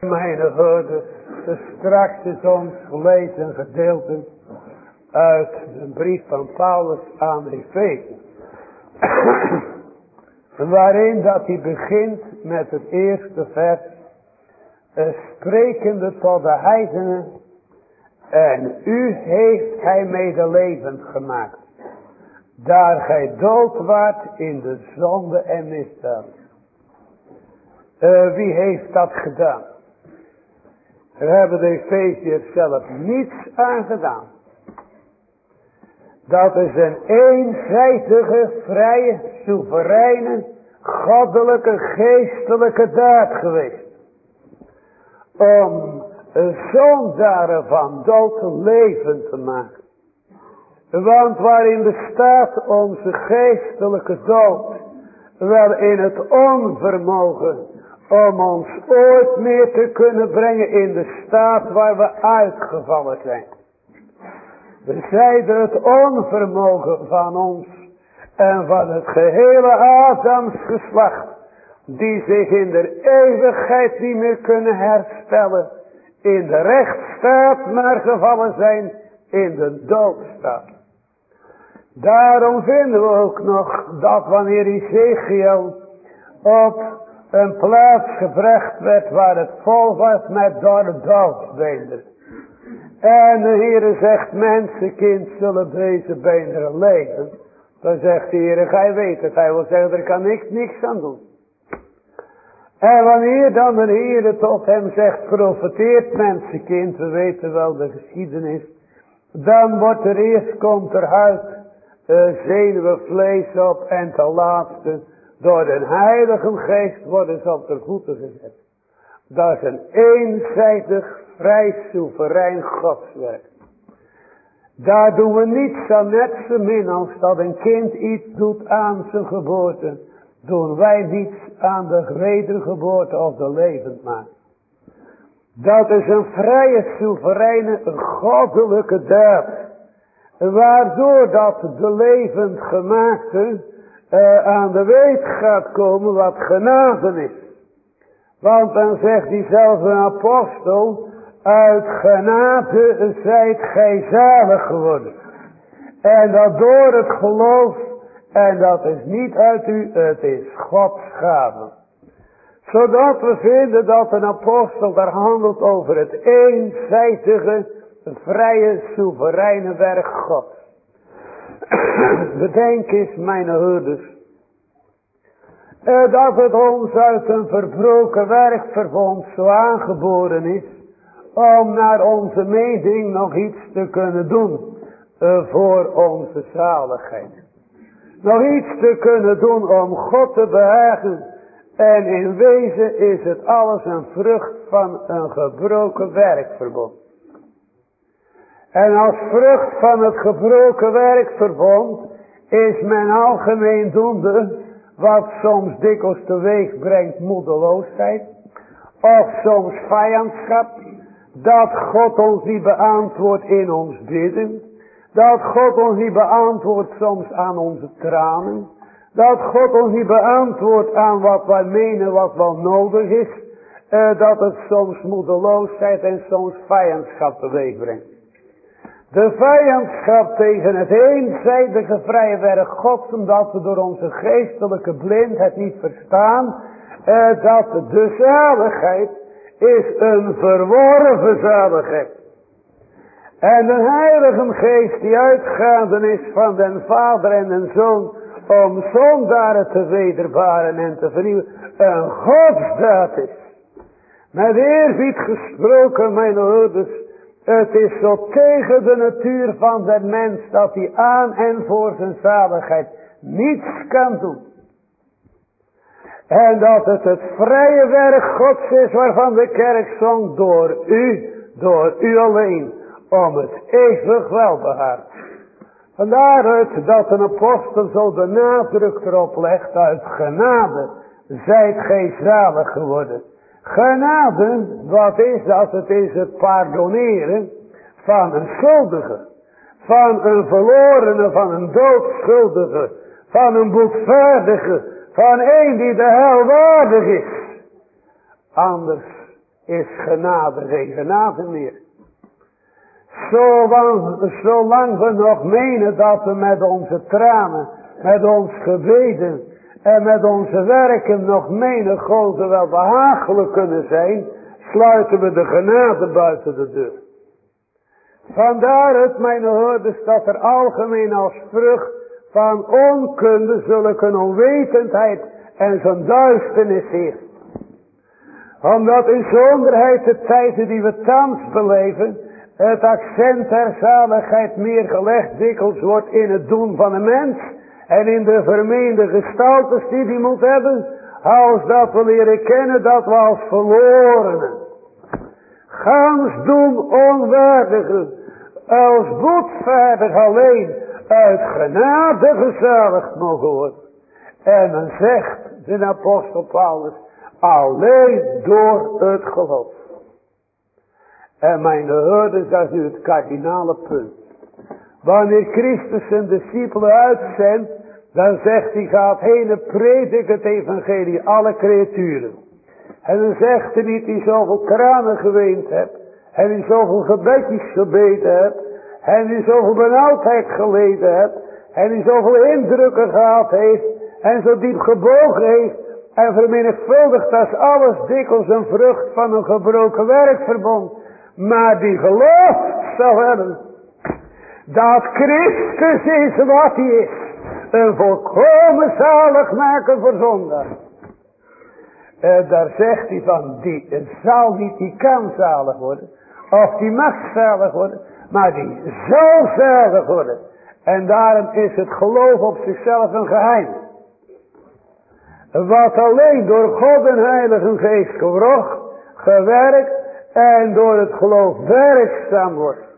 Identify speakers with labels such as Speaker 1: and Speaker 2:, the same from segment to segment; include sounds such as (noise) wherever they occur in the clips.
Speaker 1: Mijn hoorders, straks is ons gelezen gedeelte uit de brief van Paulus aan Efeze. Waarin dat hij begint met het eerste vers. Sprekende tot de heidenen. En u heeft hij medelevend gemaakt. Daar gij dood waart in de zonde en misdaad. Uh, wie heeft dat gedaan? Daar hebben de Efeziërs zelf niets aan gedaan. Dat is een eenzijdige, vrije, soevereine, goddelijke, geestelijke daad geweest. Om een zondaren van dood leven te maken. Want waarin bestaat onze geestelijke dood? Wel in het onvermogen om ons ooit meer te kunnen brengen in de staat waar we uitgevallen zijn. We zeiden het onvermogen van ons en van het gehele Adams geslacht, die zich in de eeuwigheid niet meer kunnen herstellen, in de rechtsstaat maar gevallen zijn in de doodstaat. Daarom vinden we ook nog dat wanneer Ezekiel op een plaats gebracht werd waar het vol was met dorre doodsbeenderen. En de Heere zegt, mensenkind zullen deze beenderen leven. Dan zegt de Heere, gij weet het. Hij wil zeggen, er kan niks, niks aan doen. En wanneer dan de Heere tot hem zegt, profeteert mensenkind, we weten wel de geschiedenis. Dan wordt er eerst, komt er huid, uh, zenuwen, vlees op en ten laatste door de heilige geest worden ze op de voeten gezet. Dat is een eenzijdig, vrij soeverein godswerk. Daar doen we niets aan net zo min als dat een kind iets doet aan zijn geboorte. Doen wij niets aan de wedergeboorte of de levendmaak. Dat is een vrije, soevereine, goddelijke daad. Waardoor dat de levend gemaakte uh, aan de weet gaat komen wat genade is. Want dan zegt diezelfde apostel, uit genade zijt gij zalig geworden. En dat door het geloof, en dat is niet uit u, het is Gods gave. Zodat we vinden dat een apostel daar handelt over het eenzijdige, vrije, soevereine werk God. (coughs) Bedenk eens, mijn hoorders. Eh, dat het ons uit een verbroken werkverbond zo aangeboren is. Om naar onze mening nog iets te kunnen doen. Uh, voor onze zaligheid. Nog iets te kunnen doen om God te behagen. En in wezen is het alles een vrucht van een gebroken werkverbond. En als vrucht van het gebroken werkverbond is men algemeen doende wat soms dikwijls teweeg brengt moedeloosheid. Of soms vijandschap. Dat God ons niet beantwoordt in ons bidden. Dat God ons niet beantwoordt soms aan onze tranen. Dat God ons niet beantwoordt aan wat wij menen wat wel nodig is. Uh, dat het soms moedeloosheid en soms vijandschap teweeg brengt. De vijandschap tegen het eenzijdige vrije werk Gods, omdat we door onze geestelijke blindheid niet verstaan, eh, dat de zaligheid is een verworven zaligheid. En de heilige geest die uitgaande is van den vader en den zoon, om zondaren te wederbaren en te vernieuwen, een godsdaad is. Met eerbied gesproken, mijn ouders, het is zo tegen de natuur van de mens dat hij aan en voor zijn zaligheid niets kan doen. En dat het het vrije werk Gods is waarvan de kerk zong door u, door u alleen, om het eeuwig welbehaar. Vandaar het dat een apostel zo de nadruk erop legt uit genade, zijt gij zalig geworden. Genade, wat is dat? Het is het pardoneren van een schuldige. Van een verlorene, van een doodschuldige. Van een boetvaardige. Van een die de hel waardig is. Anders is genade geen genade meer. Zolang, zolang we nog menen dat we met onze tranen, met ons gebeden en met onze werken nog menen God wel behagelijk kunnen zijn, sluiten we de genade buiten de deur. Vandaar het, mijn hoorders, dat er algemeen als vrucht van onkunde zulke onwetendheid en zo'n duisternis is. Omdat in zonderheid de tijden die we thans beleven, het accent der zaligheid meer gelegd dikwijls wordt in het doen van een mens en in de vermeende gestaltes die die moet hebben, als dat we leren kennen dat we als verlorenen, gans doen onwaardigen, als boetvaardig alleen uit genade gezaligd mogen worden. En men zegt, de apostel Paulus, alleen door het geloof. En mijn hoorders, dat is nu het kardinale punt. Wanneer Christus zijn discipelen uitzendt, dan zegt hij, gaat heen en predik het evangelie, alle creaturen. En dan zegt hij niet, die zoveel kranen geweend hebt, en die zoveel gebedjes gebeten hebt, en die zoveel benauwdheid geleden hebt, en die zoveel indrukken gehad heeft, en zo diep gebogen heeft, en vermenigvuldigd als alles dikwijls een vrucht van een gebroken werkverbond, maar die geloof zou hebben, dat Christus is wat hij is, een volkomen zaligmaker voor zondag. En daar zegt hij van, die zal niet, die kan zalig worden, of die mag zalig worden, maar die zal zalig worden. En daarom is het geloof op zichzelf een geheim. Wat alleen door God en Heilige Geest gewrocht, gewerkt en door het geloof werkzaam wordt.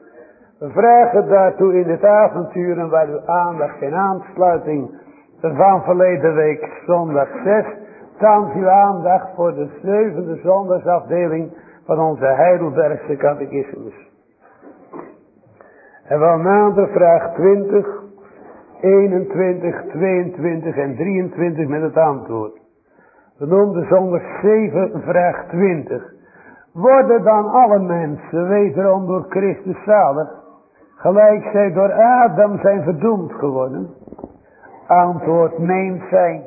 Speaker 1: Vragen daartoe in het avonturen waar uw aandacht in aansluiting van verleden week zondag 6. Thans uw aandacht voor de zevende zondagsafdeling van onze Heidelbergse catechismus. En wel nader vraag 20, 21, 22 en 23 met het antwoord. We noemden zondag 7 vraag 20. Worden dan alle mensen wederom door Christus zalig, gelijk zij door Adam zijn verdoemd geworden? Antwoord meent zij,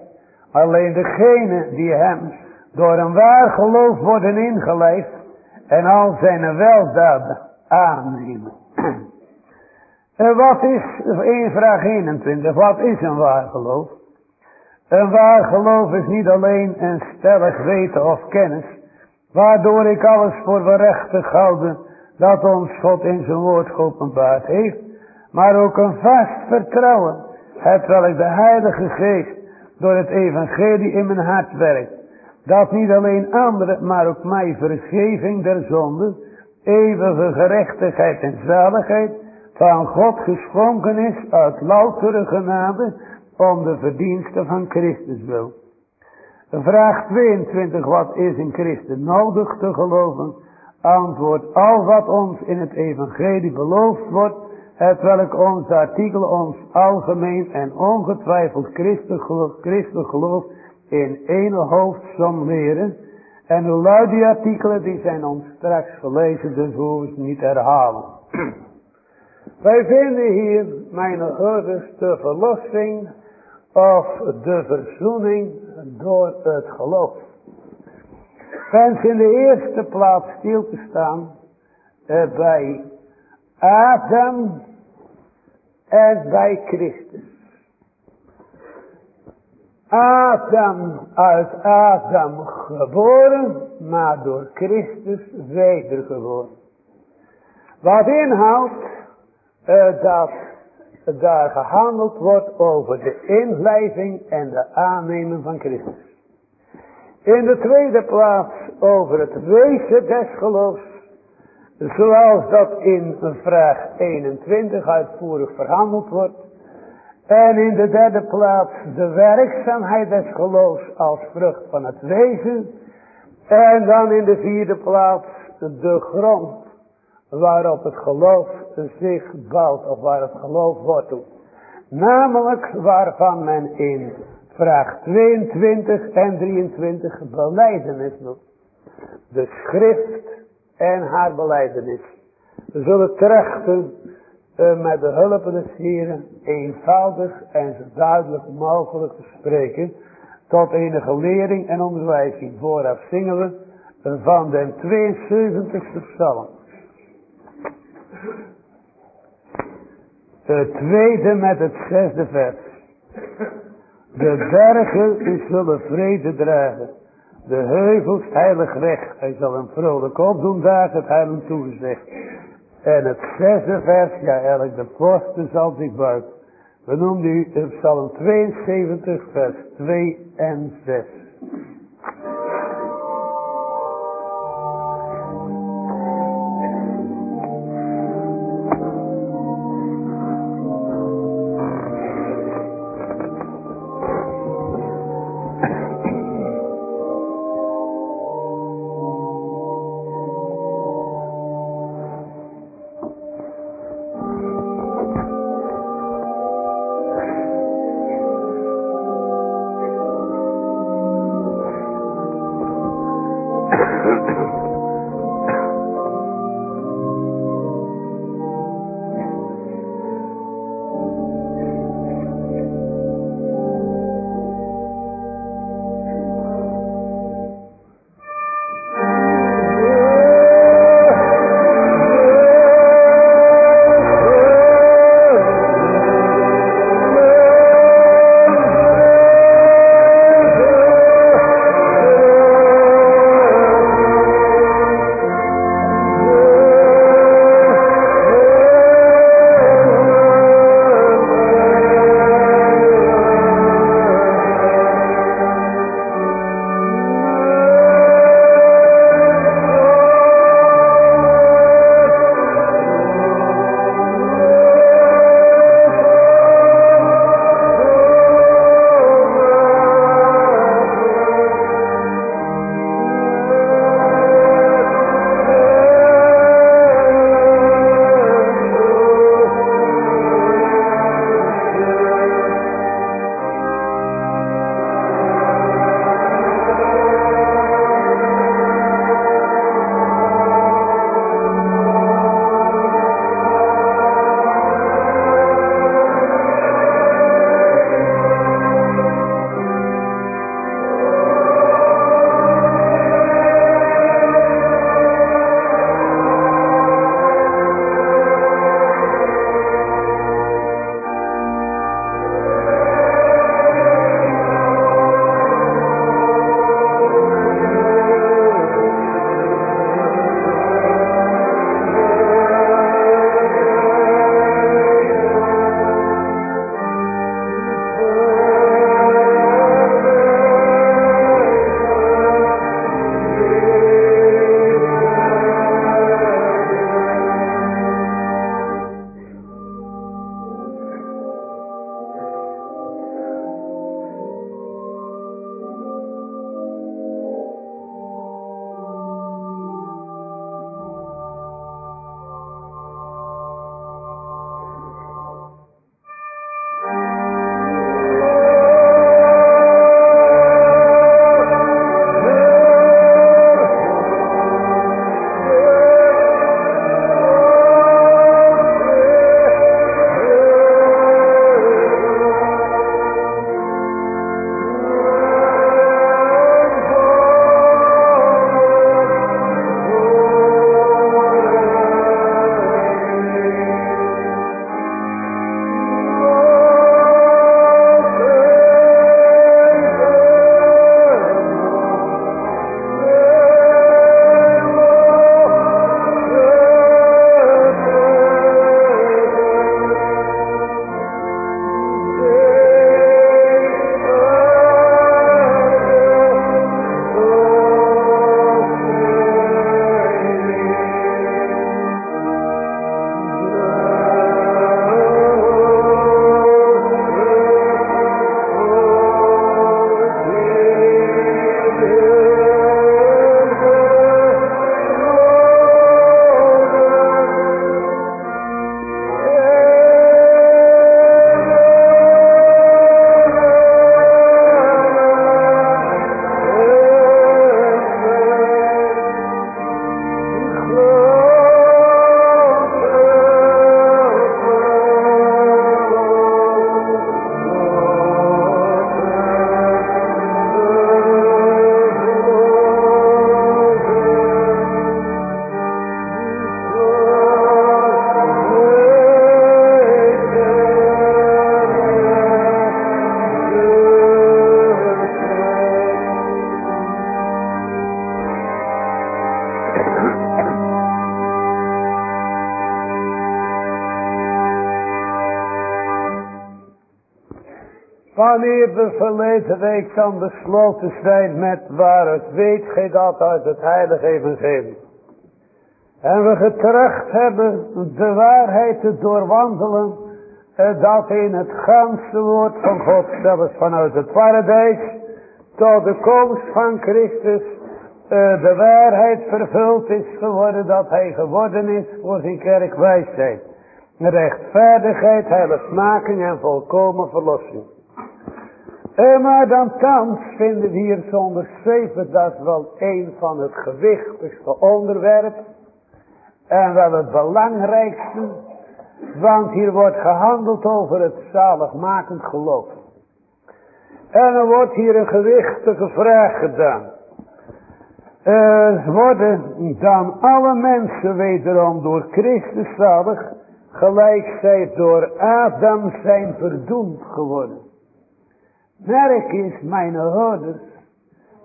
Speaker 1: alleen degene die hem door een waar geloof worden ingeleid en al zijn weldaden aannemen. (clears throat) En wat is, 1 vraag 21, wat is een waar geloof? Een waar geloof is niet alleen een stellig weten of kennis, waardoor ik alles voor berechtig houden dat ons God in zijn woord geopenbaard heeft, maar ook een vast vertrouwen, het welk de Heilige Geest door het evangelie in mijn hart werkt, dat niet alleen anderen, maar ook mij vergeving der zonde, eeuwige gerechtigheid en zaligheid, van God geschonken is uit loutere genade om de verdiensten van Christus wil. Vraag 22, wat is in Christus nodig te geloven? Antwoord, al wat ons in het evangelie beloofd wordt, het welk ons artikel ons algemeen en ongetwijfeld christelijk geloof, christelijk geloof in ene hoofdsom leren. En hoe luid die artikelen, die zijn ons straks gelezen, dus hoeven we niet herhalen. (clears throat) Wij vinden hier, mijn ouders, de verlossing of de verzoening door het geloof. Wens in de eerste plaats stil te staan eh, bij Adam en bij Christus. Adam uit Adam geboren, maar door Christus wedergeboren. Wat inhoudt uh, dat daar gehandeld wordt over de inlijving en de aanneming van Christus. In de tweede plaats over het wezen des geloofs, zoals dat in vraag 21 uitvoerig verhandeld wordt. En in de derde plaats de werkzaamheid des geloofs als vrucht van het wezen. En dan in de vierde plaats de grond waarop het geloof zich bouwt of waar het geloof wortelt. Namelijk waarvan men in vraag 22 en 23 beleidenis doet. de schrift en haar beleidenis. We zullen trachten uh, met de hulp des Heren eenvoudig en zo duidelijk mogelijk te spreken tot enige lering en onderwijzing. Vooraf zingen we van de 72e psalm. Het tweede met het zesde vers. De bergen zullen vrede dragen. De heuvels heilig recht. Hij zal een vrolijk opdoen daar het heilig toegezegd. En het zesde vers, ja eigenlijk de posten zal zich buiten. We noemen u Psalm 72 vers 2 en 6. We verleden week dan besloten zijn met waar het weet gij dat uit het heilige evangelie. En we getracht hebben de waarheid te doorwandelen. Eh, dat in het ganse woord van God, zelfs vanuit het paradijs, tot de komst van Christus, eh, de waarheid vervuld is geworden dat hij geworden is voor zijn kerk wijsheid. Rechtvaardigheid, heiligmaking en volkomen verlossing. En maar dan thans vinden we hier zonder zeven dat wel een van het gewichtigste onderwerp. En wel het belangrijkste. Want hier wordt gehandeld over het zaligmakend geloof. En er wordt hier een gewichtige vraag gedaan. Uh, worden dan alle mensen wederom door Christus zalig, gelijk zij door Adam zijn verdoemd geworden. Merk is mijn houders,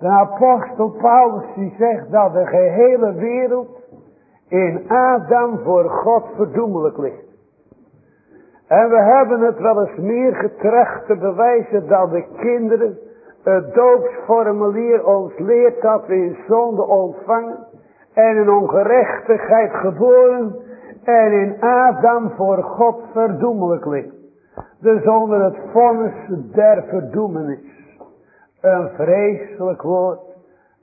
Speaker 1: de apostel Paulus die zegt dat de gehele wereld in Adam voor God verdoemelijk ligt. En we hebben het wel eens meer getracht te bewijzen dat de kinderen het doopsformulier ons leert dat we in zonde ontvangen en in ongerechtigheid geboren en in Adam voor God verdoemelijk ligt. Dus onder het vonnis der verdoemenis. Een vreselijk woord.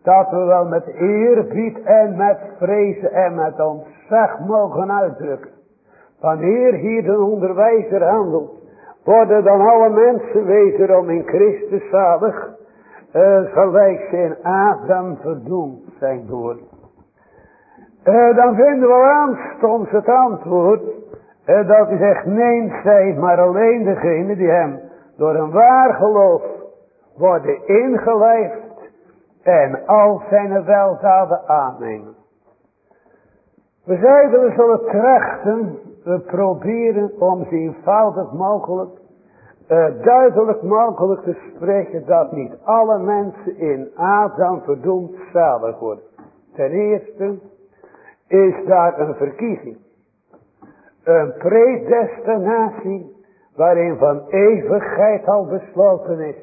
Speaker 1: Dat we wel met eerbied en met vrezen en met ontzag mogen uitdrukken. Wanneer hier de onderwijzer handelt. Worden dan alle mensen wederom in Christus zalig. Uh, gelijk ze in Adam verdoemd zijn geworden. Uh, dan vinden we aanstonds het antwoord dat hij zegt, nee zij, maar alleen degene die hem door een waar geloof worden ingelijfd en al zijn weldaden aannemen. We zeiden we zullen trachten, we proberen om zo eenvoudig mogelijk, uh, duidelijk mogelijk te spreken dat niet alle mensen in Adam verdoemd zalig worden. Ten eerste is daar een verkiezing. Een predestinatie waarin van eeuwigheid al besloten is.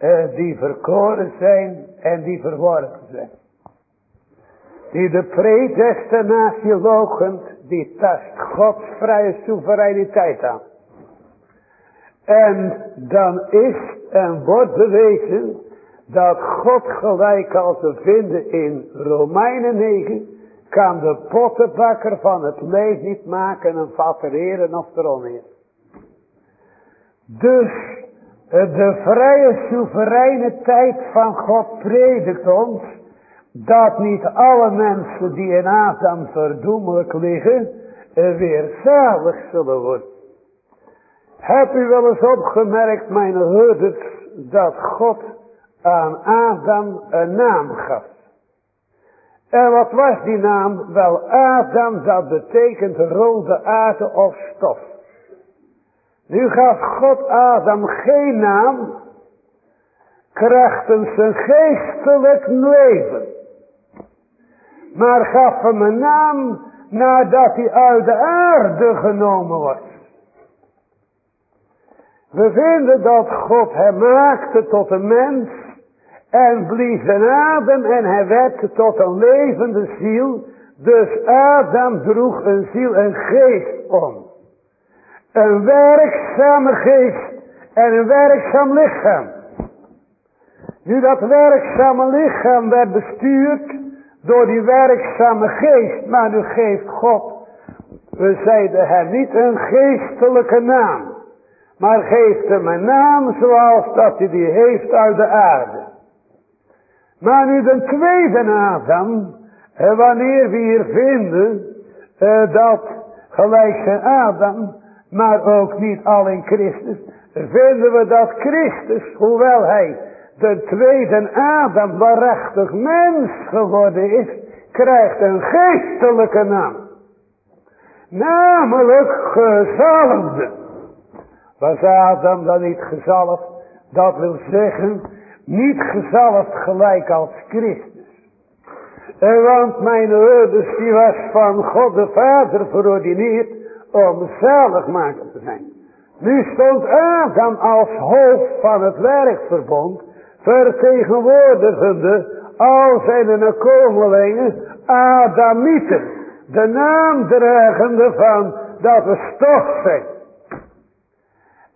Speaker 1: Uh, die verkoren zijn en die verworpen zijn. Die de predestinatie logend, die tast Gods vrije soevereiniteit aan. En dan is en wordt bewezen dat God gelijk als we vinden in Romeinen 9 kan de pottenbakker van het leven niet maken en fattereren of eronheer. Dus eh, de vrije soevereine tijd van God predikt ons dat niet alle mensen die in Adam verdoemelijk liggen eh, weer zalig zullen worden. Heb u wel eens opgemerkt, mijn herders, dat God aan Adam een naam gaf? En wat was die naam? Wel Adam, dat betekent rode aarde of stof. Nu gaf God Adam geen naam, krachtens zijn geestelijk leven. Maar gaf hem een naam nadat hij uit de aarde genomen was. We vinden dat God hem maakte tot een mens en blies een adem en hij werd tot een levende ziel. Dus Adam droeg een ziel en geest om. Een werkzame geest en een werkzaam lichaam. Nu dat werkzame lichaam werd bestuurd door die werkzame geest. Maar nu geeft God, we zeiden hem niet een geestelijke naam. Maar geeft hem een naam zoals dat hij die heeft uit de aarde. Maar nu de tweede Adam, wanneer we hier vinden eh, dat gelijk Adam, maar ook niet al in Christus, vinden we dat Christus, hoewel hij de tweede Adam waarachtig mens geworden is, krijgt een geestelijke naam. Namelijk gezalfde. Was Adam dan niet gezalfd? Dat wil zeggen niet gezalfd gelijk als Christus. En want mijn ouders die was van God de Vader verordineerd om zaligmaker te zijn. Nu stond Adam als hoofd van het werkverbond, vertegenwoordigende al zijn nakomelingen, Adamieten, de naam dragende van dat we stof zijn.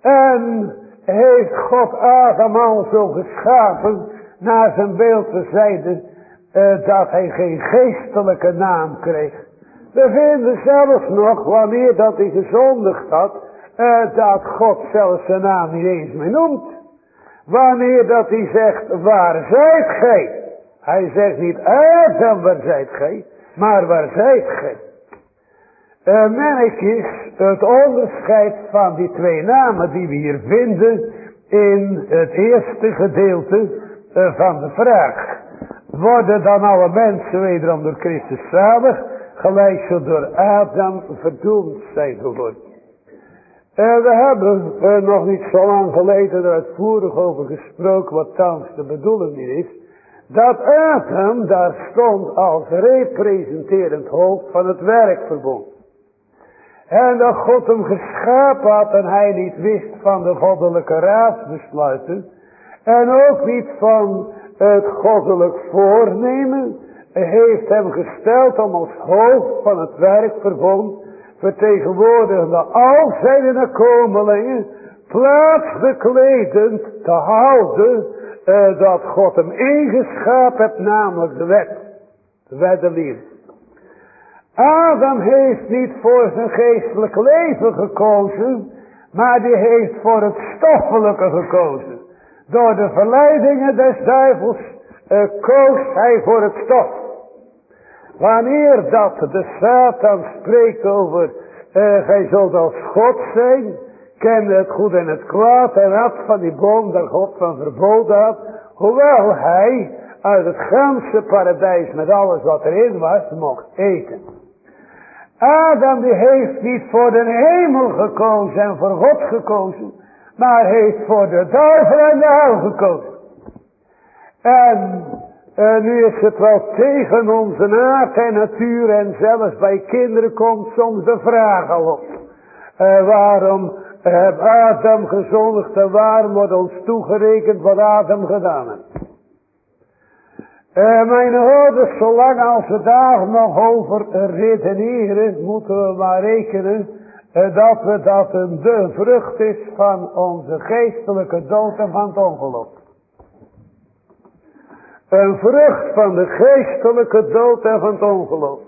Speaker 1: En heeft God Adam al zo geschapen naar zijn beeld te zijde uh, dat hij geen geestelijke naam kreeg. We vinden zelfs nog wanneer dat hij gezondigd had, uh, dat God zelfs zijn naam niet eens meer noemt. Wanneer dat hij zegt, waar zijt gij? Hij zegt niet, Adam, waar zijt gij? Maar waar zijt gij? Uh, merk is het onderscheid van die twee namen die we hier vinden in het eerste gedeelte uh, van de vraag. Worden dan alle mensen wederom door Christus zalig, gelijk ze door Adam verdoemd zijn geworden. En we hebben nog niet zo lang geleden er uitvoerig over gesproken wat thans de bedoeling is. Dat Adam daar stond als representerend hoofd van het werkverbond. En dat God hem geschapen had en hij niet wist van de goddelijke raadsbesluiten. En ook niet van het goddelijk voornemen. Heeft hem gesteld om als hoofd van het werkverbond vertegenwoordigende al zijn nakomelingen plaats bekledend te houden uh, dat God hem ingeschapen hebt, namelijk de wet. De wet. Adam heeft niet voor zijn geestelijk leven gekozen, maar die heeft voor het stoffelijke gekozen. Door de verleidingen des duivels uh, koos hij voor het stof. Wanneer dat de Satan spreekt over, uh, gij zult als God zijn, kende het goed en het kwaad en had van die boom dat God van verboden had, hoewel hij uit het ganse paradijs met alles wat erin was, mocht eten. Adam die heeft niet voor de hemel gekozen en voor God gekozen, maar heeft voor de duivel en de hel gekozen. En uh, nu is het wel tegen onze aard en natuur en zelfs bij kinderen komt soms de vraag al op. Uh, waarom heb Adam gezondigd en waarom wordt ons toegerekend wat Adam gedaan heeft. Uh, mijn ouders, zolang als we daar nog over redeneren, moeten we maar rekenen uh, dat we dat een de vrucht is van onze geestelijke dood en van het ongeloof. Een vrucht van de geestelijke dood en van het ongeloof.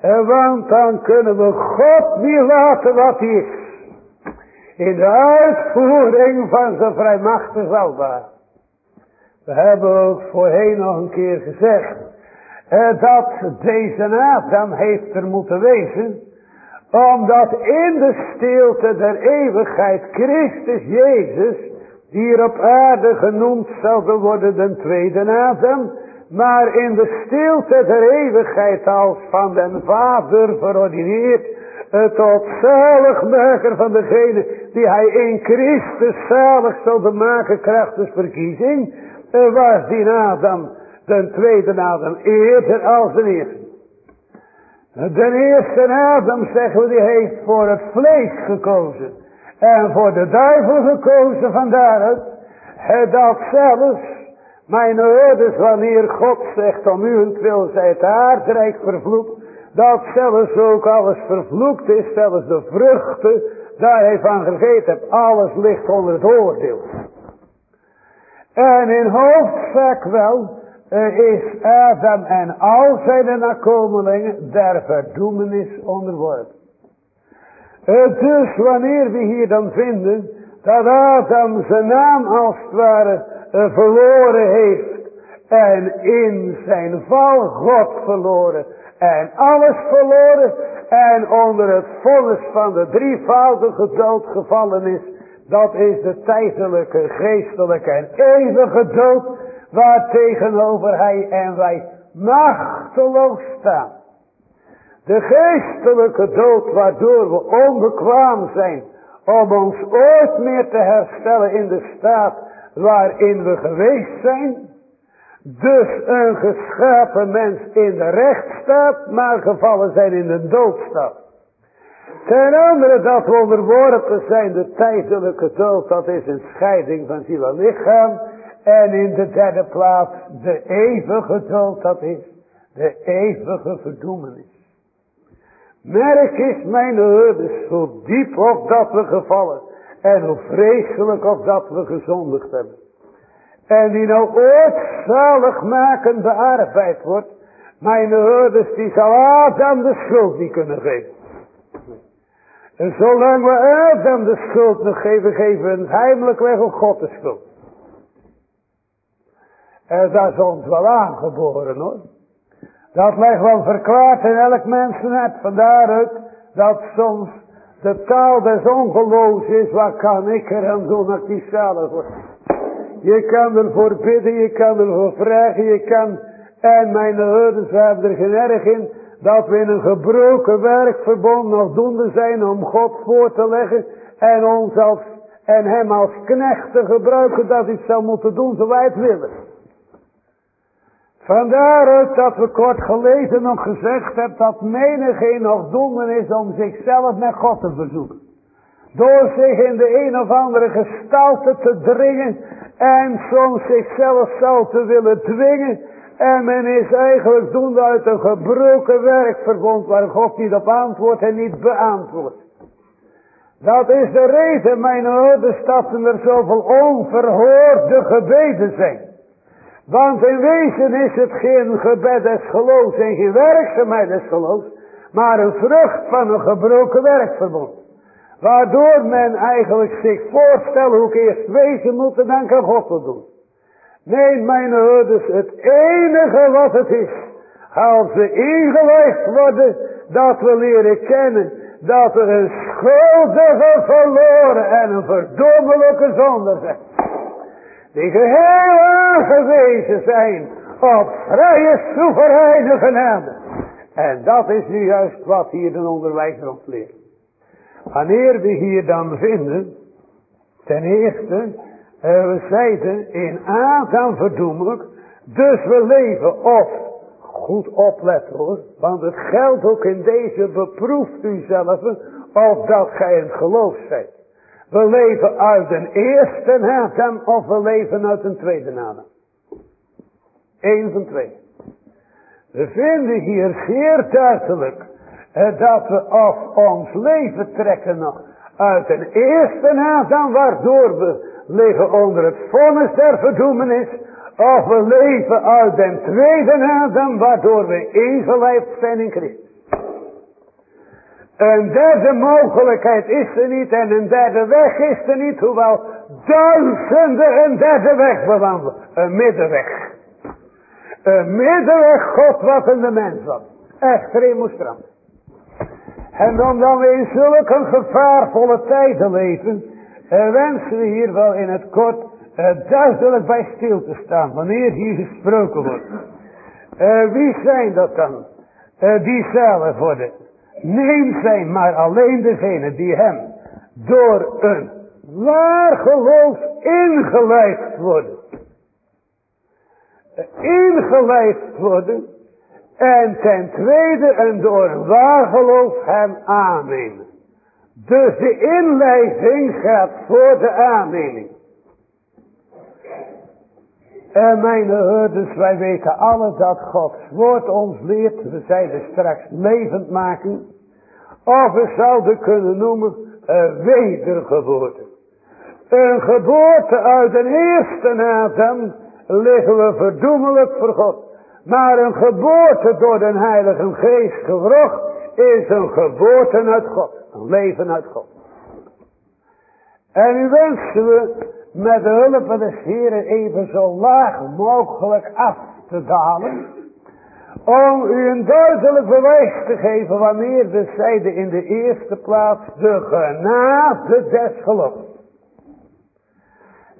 Speaker 1: En want dan kunnen we God niet laten wat hij is. In de uitvoering van zijn vrijmachtige welbaar. We hebben ook voorheen nog een keer gezegd. Dat deze Adam heeft er moeten wezen. Omdat in de stilte der eeuwigheid Christus Jezus hier op aarde genoemd zou worden de tweede Adam, maar in de stilte der eeuwigheid als van den Vader verordineerd, tot zaligmaker van degene die hij in Christus zalig zou maken krachtens verkiezing, was die Adam, de tweede Adam, eerder als de eerste. De eerste Adam, zeggen we, die heeft voor het vlees gekozen. En voor de duivel gekozen vandaar dat zelfs mijn ouders wanneer God zegt om u wil zij het aardrijk vervloekt. Dat zelfs ook alles vervloekt is, zelfs de vruchten daar hij van gegeten hebt. Alles ligt onder het oordeel. En in hoofdzaak wel uh, is Adam en al zijn nakomelingen der verdoemenis onderworpen. Het dus wanneer we hier dan vinden dat Adam zijn naam als het ware uh, verloren heeft en in zijn val God verloren en alles verloren en onder het vonnis van de drievoudige dood gevallen is, dat is de tijdelijke, geestelijke en eeuwige dood waar tegenover hij en wij machteloos staan. De geestelijke dood waardoor we onbekwaam zijn om ons ooit meer te herstellen in de staat waarin we geweest zijn. Dus een geschapen mens in de rechtsstaat, maar gevallen zijn in de doodstaat. Ten andere dat we onderworpen zijn de tijdelijke dood, dat is een scheiding van ziel en lichaam. En in de derde plaats de eeuwige dood, dat is de eeuwige verdoemenis. Merk is mijn herders hoe diep op dat we gevallen en hoe vreselijk op dat we gezondigd hebben. En die nou ooit zaligmakend arbeid wordt, mijn herders die zal Adam de schuld niet kunnen geven. En zolang we Adam de schuld nog geven, geven we een heimelijk weg op God de schuld. En dat is ons wel aangeboren hoor. Dat ligt wel verklaard in elk mensenhart. Vandaar dat soms de taal des ongeloos is. Wat kan ik er aan doen dat die wordt? Je kan ervoor bidden, je kan ervoor vragen, je kan... En mijn herders hebben er geen erg in dat we in een gebroken werkverbond nog doende zijn om God voor te leggen en ons als, en hem als knecht te gebruiken dat hij zou moeten doen zoals wij het willen. Vandaar dat we kort geleden nog gezegd hebben dat menigeen nog doende is om zichzelf met God te verzoeken. Door zich in de een of andere gestalte te dringen en soms zichzelf zou te willen dwingen en men is eigenlijk doende uit een gebroken werkverbond waar God niet op antwoordt en niet beantwoordt. Dat is de reden, mijn ouders, dat er zoveel onverhoorde gebeden zijn. Want in wezen is het geen gebed des geloofs en geen werkzaamheid des geloofs, maar een vrucht van een gebroken werkverbond. Waardoor men eigenlijk zich voorstelt hoe ik eerst wezen moet en dan kan God het doen. Nee, mijn ouders, het enige wat het is, als we ingewijd worden, dat we leren kennen dat we een schuldige verloren en een verdommelijke zonde zijn. Die geheel aangewezen zijn op vrije soevereine genade. En dat is nu juist wat hier de onderwijzer ons leert. Wanneer we hier dan vinden, ten eerste, we zeiden in Adam verdoemelijk, dus we leven of, goed opletten hoor, want het geldt ook in deze, beproeft u zelf of dat gij een geloof zijt. We leven uit een eerste Adam of we leven uit een tweede Adam. Eén van twee. We vinden hier zeer duidelijk eh, dat we of ons leven trekken uit een eerste Adam waardoor we liggen onder het vonnis der verdoemenis. Of we leven uit den tweede Adam waardoor we ingelijfd zijn in Christus. Een derde mogelijkheid is er niet en een derde weg is er niet, hoewel duizenden een derde weg bewandelen. Een middenweg. Een middenweg God wat in de mens was. Echt remonstrant. En omdat we in zulke gevaarvolle tijden leven, uh, wensen we hier wel in het kort uh, duidelijk bij stil te staan, wanneer hier gesproken wordt. Uh, wie zijn dat dan? die zelf worden. Neem zijn maar alleen degene die hem door een waar geloof ingeleid worden. Ingeleid worden. En ten tweede een door waar geloof hem aannemen. Dus de inleiding gaat voor de aanneming. En mijn herders, wij weten alle dat Gods woord ons leert. We zeiden straks levend maken. Of we zouden kunnen noemen een wedergeboorte. Een geboorte uit een eerste Adam liggen we verdoemelijk voor God. Maar een geboorte door de Heilige Geest gewrocht is een geboorte uit God. Leven uit God. En nu wensen we met de hulp van de Heer even zo laag mogelijk af te dalen. Om u een duidelijk bewijs te geven wanneer we zeiden in de eerste plaats de genade des geloofs.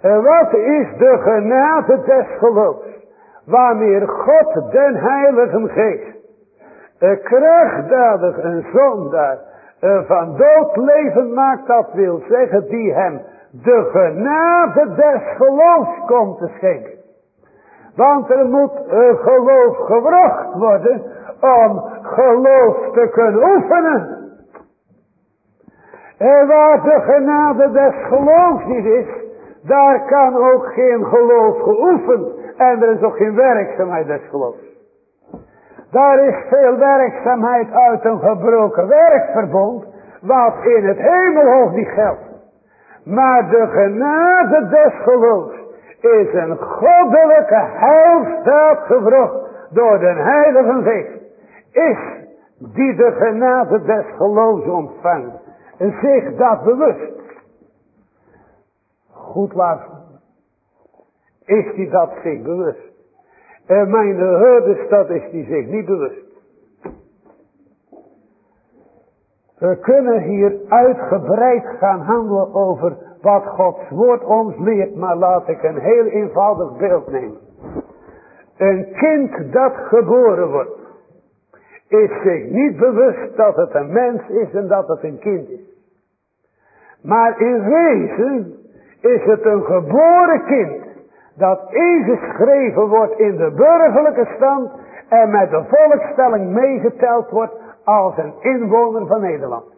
Speaker 1: En wat is de genade des geloofs? Wanneer God den Heilige Geest, een krachtdadig een zondaar, van dood leven maakt, dat wil zeggen die hem de genade des geloofs komt te schenken. Want er moet een geloof gewrocht worden om geloof te kunnen oefenen. En waar de genade des geloofs niet is, daar kan ook geen geloof geoefend. En er is ook geen werkzaamheid des geloofs. Daar is veel werkzaamheid uit een gebroken werkverbond, wat in het hemelhoofd niet geldt. Maar de genade des geloofs is een goddelijke heilstaat gevrucht door de heilige geest. Is die de genade des geloofs ontvangt. En zich dat bewust. Goed luisteren. Is die dat zich bewust? En mijn herdestad is die zich niet bewust. We kunnen hier uitgebreid gaan handelen over wat Gods woord ons leert, maar laat ik een heel eenvoudig beeld nemen. Een kind dat geboren wordt, is zich niet bewust dat het een mens is en dat het een kind is. Maar in wezen is het een geboren kind dat ingeschreven wordt in de burgerlijke stand en met de volkstelling meegeteld wordt als een inwoner van Nederland.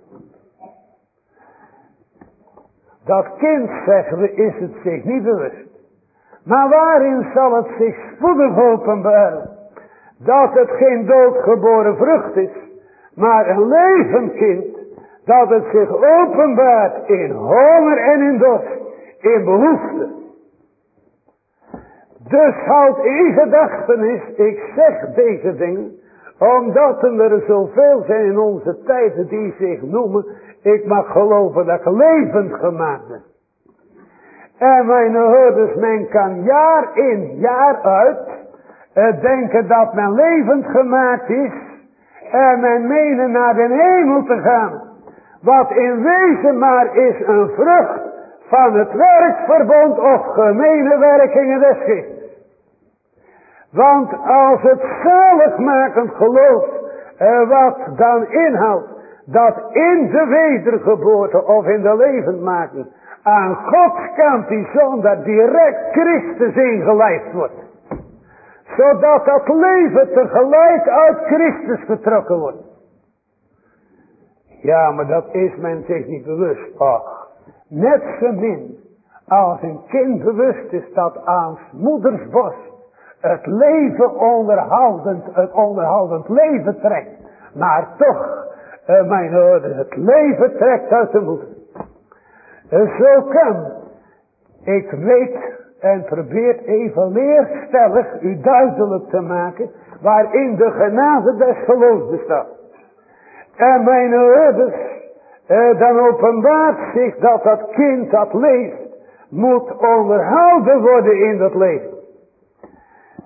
Speaker 1: Dat kind, zeggen we, is het zich niet bewust. Maar waarin zal het zich spoedig openbaren? Dat het geen doodgeboren vrucht is, maar een levend kind. Dat het zich openbaart in honger en in dorst, in behoefte. Dus houd in gedachtenis, ik zeg deze dingen, omdat er zoveel zijn in onze tijden die zich noemen, ik mag geloven dat ik levend gemaakt ben. En mijn hoorders, men kan jaar in, jaar uit, uh, denken dat men levend gemaakt is, en men menen naar de hemel te gaan. Wat in wezen maar is een vrucht van het werkverbond of gemene werkingen des. Want als het zaligmakend geloof uh, wat dan inhoudt dat in de wedergeboorte of in de levendmaking aan Gods kant die direct Christus ingeleid wordt. Zodat dat leven tegelijk uit Christus getrokken wordt. Ja, maar dat is men zich niet bewust. Ach, net zo min als een kind bewust is dat aan moeders borst het leven onderhoudend, het onderhoudend leven trekt. Maar toch, uh, mijn orde, het leven trekt uit de moeder. En zo kan, ik weet en probeer even leerstellig u duidelijk te maken, waarin de genade des geloofs bestaat. En mijn ouders, uh, dan openbaart zich dat dat kind dat leeft, moet onderhouden worden in dat leven.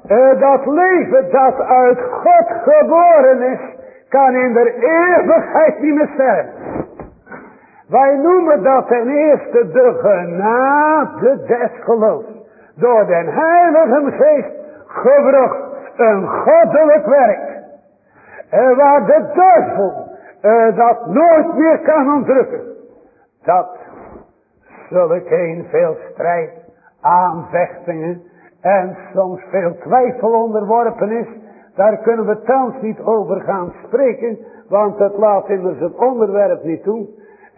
Speaker 1: Uh, dat leven dat uit God geboren is, kan in de eeuwigheid niet meer sterven. Wij noemen dat ten eerste de genade des geloofs. Door den heilige geest gebrucht een goddelijk werk. Waar de duivel uh, dat nooit meer kan ontdrukken. Dat zulke een veel strijd, aanvechtingen en soms veel twijfel onderworpen is, daar kunnen we thans niet over gaan spreken, want het laat immers het onderwerp niet toe.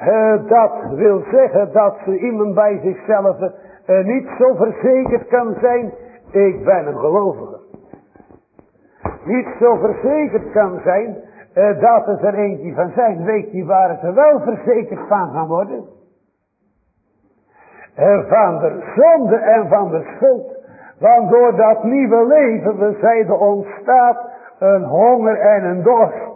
Speaker 1: Uh, dat wil zeggen dat ze iemand bij zichzelf uh, niet zo verzekerd kan zijn, ik ben een gelovige. Niet zo verzekerd kan zijn, uh, dat is er eentje van zijn, weet je waar ze wel verzekerd van gaan worden? van de zonde en van de schuld. Want door dat nieuwe leven, we zeiden, ontstaat een honger en een dorst.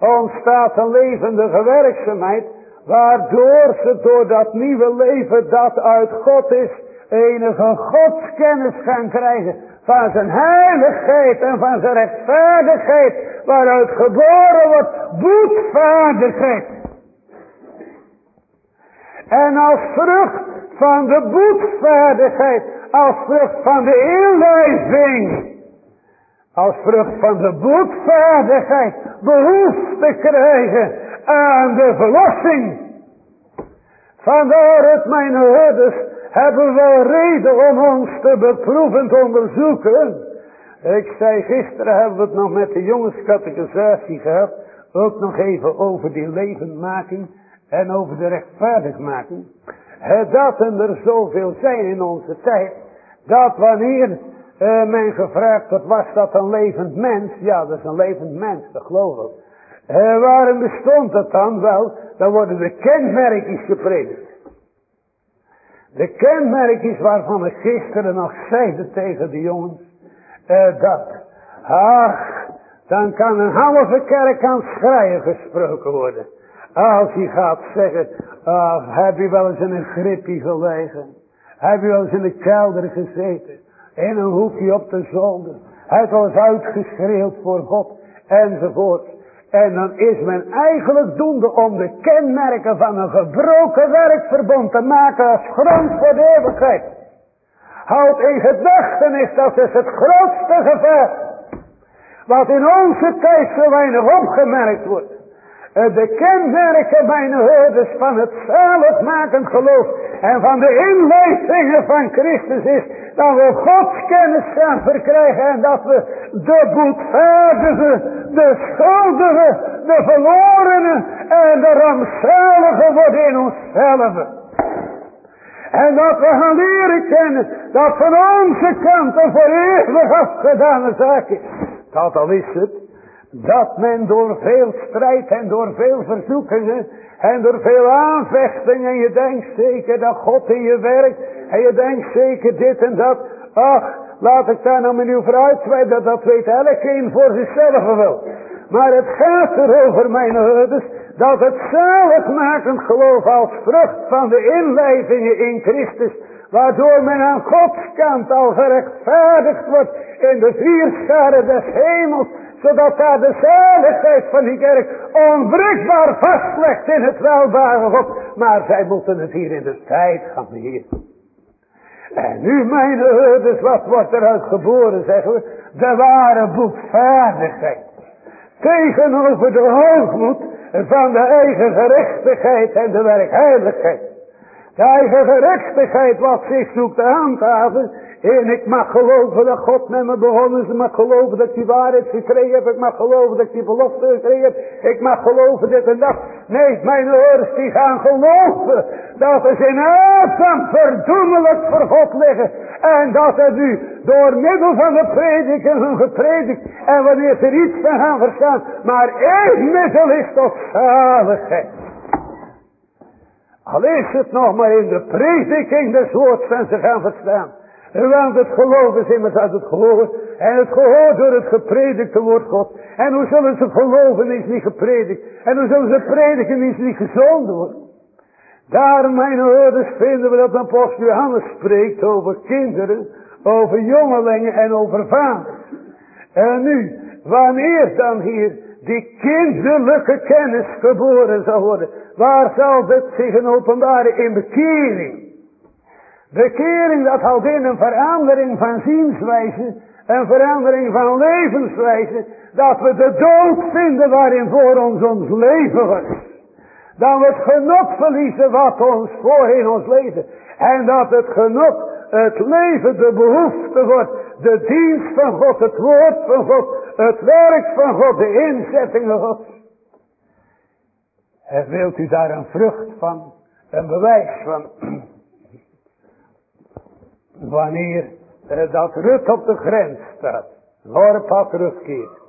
Speaker 1: Ontstaat een levendige werkzaamheid, waardoor ze door dat nieuwe leven dat uit God is, enige godskennis gaan krijgen van zijn heiligheid en van zijn rechtvaardigheid, waaruit geboren wordt boetvaardigheid. En als vrucht van de boetvaardigheid als vrucht van de inlijving. Als vrucht van de boetvaardigheid behoefte krijgen aan de verlossing. Vandaar het mijn hoorders hebben we reden om ons te beproeven te onderzoeken. Ik zei gisteren hebben we het nog met de jongenscategorisatie gehad. Ook nog even over die levendmaking. en over de rechtvaardigmaking. Dat er zoveel zijn in onze tijd. Dat wanneer uh, men gevraagd wordt, was dat een levend mens? Ja, dat is een levend mens, dat geloof ik. Uh, waarom bestond dat dan? Wel, dan worden de kenmerkjes gepredikt. De kenmerkjes waarvan ik gisteren nog zeide tegen de jongens. Uh, dat, ach, dan kan een halve kerk aan schrijen gesproken worden. Als hij gaat zeggen, ach, heb je wel eens in een grippie gelegen? Heb je wel eens in de kelder gezeten? In een hoekje op de zolder? Hij heeft wel eens uitgeschreeuwd voor God, enzovoort. En dan is men eigenlijk doende om de kenmerken van een gebroken werkverbond te maken als grond voor de eeuwigheid. Houd in gedachtenis, dat is het grootste gevaar. Wat in onze tijd zo weinig opgemerkt wordt. De kenmerken, mijn hoorders, van het zaligmakend geloof en van de inlevingen van Christus is dat we Gods kennis gaan verkrijgen en dat we de boetvaardige, de schuldige, de verlorene en de rampzalige worden in onszelf. En dat we gaan leren kennen dat van onze kant een voor eeuwig afgedane zaak is. Dat al is het dat men door veel strijd en door veel verzoekingen en door veel aanvechtingen, je denkt zeker dat God in je werkt, en je denkt zeker dit en dat, ach, laat ik daar nou maar nu vooruit dat dat weet elkeen voor zichzelf wel. Maar het gaat erover, mijn herders, dat het zaligmakend geloof als vrucht van de inleidingen in Christus, waardoor men aan Gods kant al gerechtvaardigd wordt in de vierscharen des hemels, zodat daar de zaligheid van die kerk onwrikbaar vastlegt in het welbare God. Maar zij moeten het hier in de tijd gaan beheersen. En nu, mijn herders, wat wordt eruit geboren, zeggen we? De ware boekvaardigheid. Tegenover de hoogmoed van de eigen gerechtigheid en de werkheiligheid. De eigen gerechtigheid wat zich zoekt te handhaven en ik mag geloven dat God met me begonnen is. Ik mag geloven dat ik die waarheid gekregen heb. Ik mag geloven dat ik die belofte gekregen heb. Ik mag geloven dit en dat. Nee, mijn ouders die gaan geloven. Dat is in Adam verdoemelijk voor God liggen. En dat het nu door middel van de prediking gepredikt. En wanneer ze iets van gaan verstaan. Maar één middel is tot zaligheid. Al is het nog maar in de prediking des woords van ze gaan verstaan. Want het geloof is immers uit het gehoor. En het gehoor door het gepredikte woord God. En hoe zullen ze geloven is niet gepredikt. En hoe zullen ze prediken is niet gezonden worden. Daarom, mijn vinden we dat apostel Johannes spreekt over kinderen, over jongelingen en over vaders. En nu, wanneer dan hier die kinderlijke kennis geboren zal worden, waar zal dit zich in openbaren in bekering? Bekering dat houdt in een verandering van zienswijze, een verandering van levenswijze, dat we de dood vinden waarin voor ons ons leven was. Dat we het genot verliezen wat ons voor in ons leven. En dat het genot, het leven, de behoefte wordt, de dienst van God, het woord van God, het werk van God, de inzetting van God. En wilt u daar een vrucht van, een bewijs van, wanneer uh, dat Rut op de grens staat, Orpa terugkeert,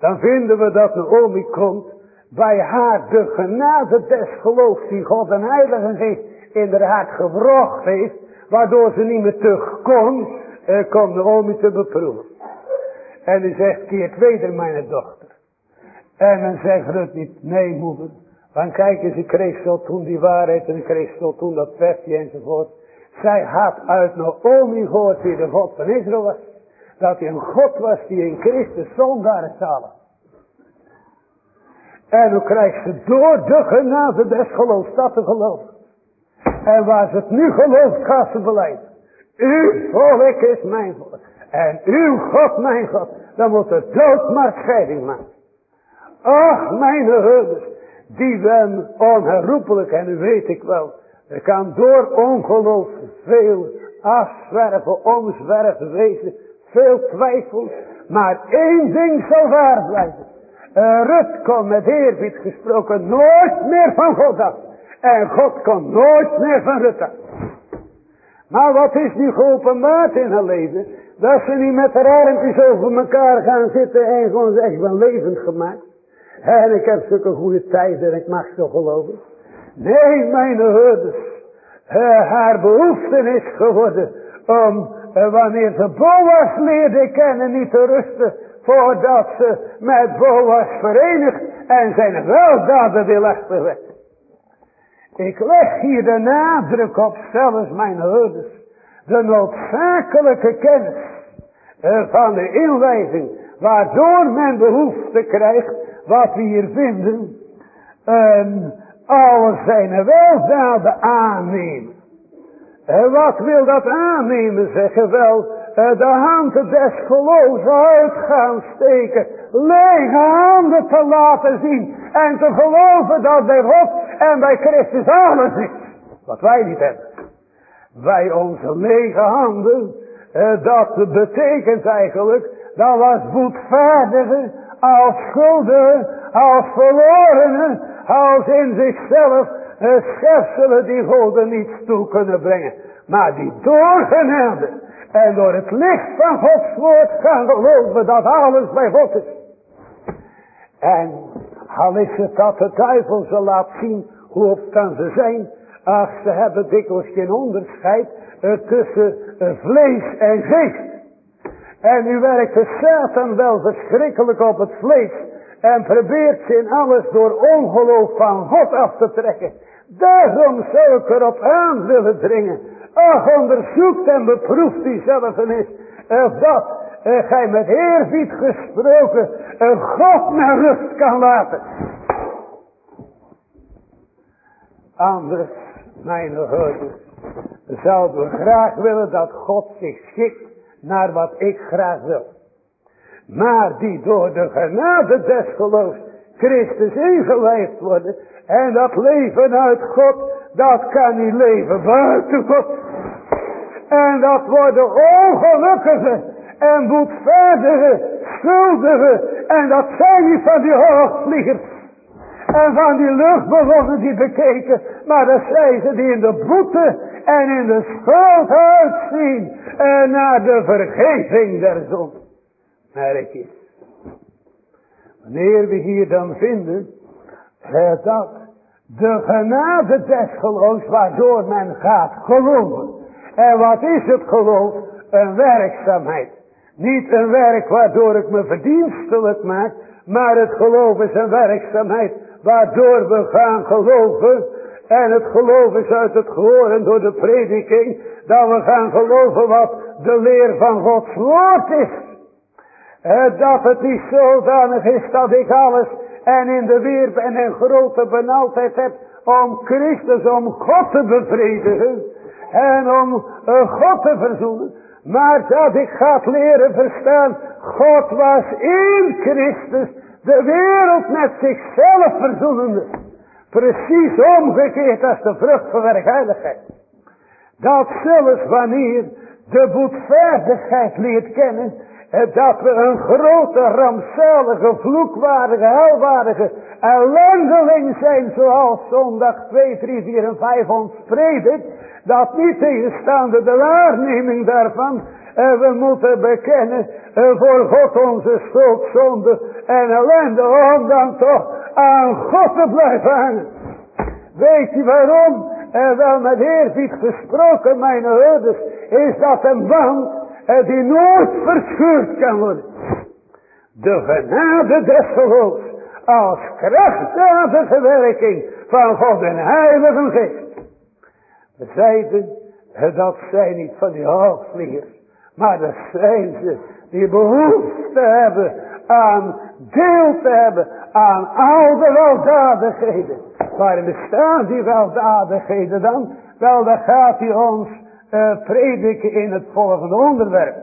Speaker 1: dan vinden we dat Naomi komt bij haar de genade des geloofs die God en Heilige Geest in haar hart gewrocht heeft, waardoor ze niet meer terug kon, uh, komt Naomi te beproeven. En hij zegt, keert weder mijn dochter. En dan zegt Rut niet, nee moeder, want kijk eens, ik kreeg zo toen die waarheid en ik kreeg zo toen dat vestje enzovoort. Zij had uit Naomi gehoord wie de God van Israël was. Dat hij een God was die in Christus zondaren zalen. En hoe krijgt ze door de genade des geloofs dat te geloven. En waar ze het nu gelooft, gaat ze beleiden. Uw volk is mijn volk. En uw God mijn God. Dan moet de dood maar scheiding maken. Ach, mijn herders. Die we onherroepelijk, en weet ik wel. Kan door ongeloof veel afzwerven, omzwerven wezen, veel twijfels. Maar één ding zal waar blijven. Uh, Rut kon met eerbied gesproken nooit meer van God af. En God komt nooit meer van Rutte. Maar wat is nu geopenbaard in haar leven? Dat ze niet met haar armpjes over elkaar gaan zitten en gewoon zeggen, ik ben levend gemaakt. En ik heb zulke goede tijden en ik mag zo geloven. Nee, mijn herders. Uh, haar behoefte is geworden om uh, wanneer ze Boas leerde kennen niet te rusten voordat ze met Boas verenigd en zijn weldaden wil achterwet. Ik leg hier de nadruk op zelfs mijn herders. De noodzakelijke kennis uh, van de inwijzing waardoor men behoefte krijgt wat we hier vinden. En alle zijn weldaden aannemen. En wat wil dat aannemen zeggen? Wel, de handen des geloofs uit gaan steken. Lege handen te laten zien. En te geloven dat bij God en bij Christus alles is. Wat wij niet hebben. Wij onze lege handen. Dat betekent eigenlijk. Dat was boetvaardige. Als schulden. Als verlorenen. Als in zichzelf schepselen die God niets toe kunnen brengen. Maar die door en door het licht van Gods woord gaan geloven dat alles bij God is. En al is het dat de duivel ze laat zien hoe op kan ze zijn. Ach, ze hebben dikwijls geen onderscheid tussen vlees en geest. En nu werkt de Satan wel verschrikkelijk op het vlees. En probeert ze in alles door ongeloof van God af te trekken. Daarom zou ik erop aan willen dringen. Ach, onderzoekt en beproeft u zelf eens. Of dat uh, gij met eerbied gesproken een God naar rust kan laten. Anders, mijn houders, zouden we graag willen dat God zich schikt naar wat ik graag wil. Maar die door de genade des geloofs Christus ingewijfd worden. En dat leven uit God, dat kan niet leven buiten God. En dat worden ongelukkige en boetvaardige, schuldige. En dat zijn niet van die hoogvliegers. En van die luchtballonnen die bekeken. Maar dat zijn ze die in de boete en in de schuld uitzien. En naar de vergeving der zon. Merk. Wanneer we hier dan vinden. Dat de genade des geloofs waardoor men gaat geloven. En wat is het geloof? Een werkzaamheid. Niet een werk waardoor ik me verdienstelijk maak. Maar het geloof is een werkzaamheid waardoor we gaan geloven. En het geloof is uit het gehoren door de prediking. Dat we gaan geloven wat de leer van Gods woord is. Dat het niet zodanig is dat ik alles en in de weer en grote benauwdheid heb om Christus, om God te bevredigen en om uh, God te verzoenen. Maar dat ik ga leren verstaan, God was in Christus de wereld met zichzelf verzoenende. Precies omgekeerd als de vrucht van werkheiligheid. Dat zelfs wanneer de boetvaardigheid leert kennen, dat we een grote, rampzalige, vloekwaardige, helwaardige ellendeling zijn, zoals zondag 2, 3, 4 en 5 ons predikt, dat niet tegenstaande de waarneming daarvan, en we moeten bekennen voor God onze schuld, zonde en ellende, om dan toch aan God te blijven hangen. Weet je waarom? En wel met eerbied gesproken, mijn ouders, is dat een band die nooit verscheurd kan worden. De genade des geloofs als krachtdadige werking van God en Heilige Geest. We zeiden, dat zijn niet van die hoogvliegers, maar dat zijn ze die behoefte hebben aan deel te hebben aan al de weldadigheden. Waarin bestaan die weldadigheden dan? Wel, dan gaat hij ons uh, prediken in het volgende onderwerp.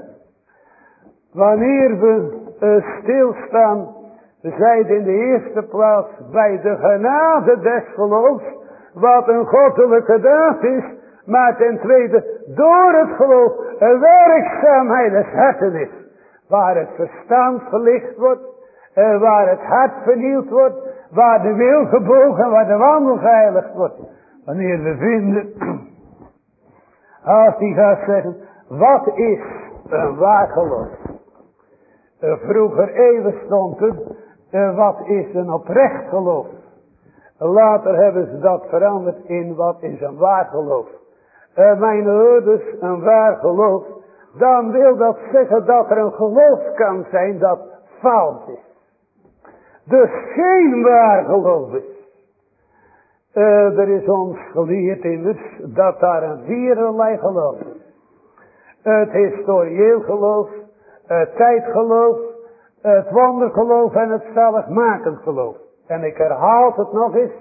Speaker 1: Wanneer we uh, stilstaan, we zeiden in de eerste plaats bij de genade des geloofs, wat een goddelijke daad is, maar ten tweede door het geloof een werkzaamheid des harten is, waar het verstand verlicht wordt, uh, waar het hart vernield wordt, waar de wil gebogen, waar de wandel geheiligd wordt. wanneer we vinden, als hij gaat zeggen, wat is een waar geloof? Uh, vroeger eeuwen stond er, uh, wat is een oprecht geloof? Later hebben ze dat veranderd in wat is een waar geloof. Uh, mijn ouders, een waar geloof. Dan wil dat zeggen dat er een geloof kan zijn dat fout is. Dus geen waar geloof is. Uh, er is ons geleerd immers dat daar een viererlei geloof. Het historieel geloof, het tijdgeloof, het wondergeloof en het zaligmakend geloof. En ik herhaal het nog eens,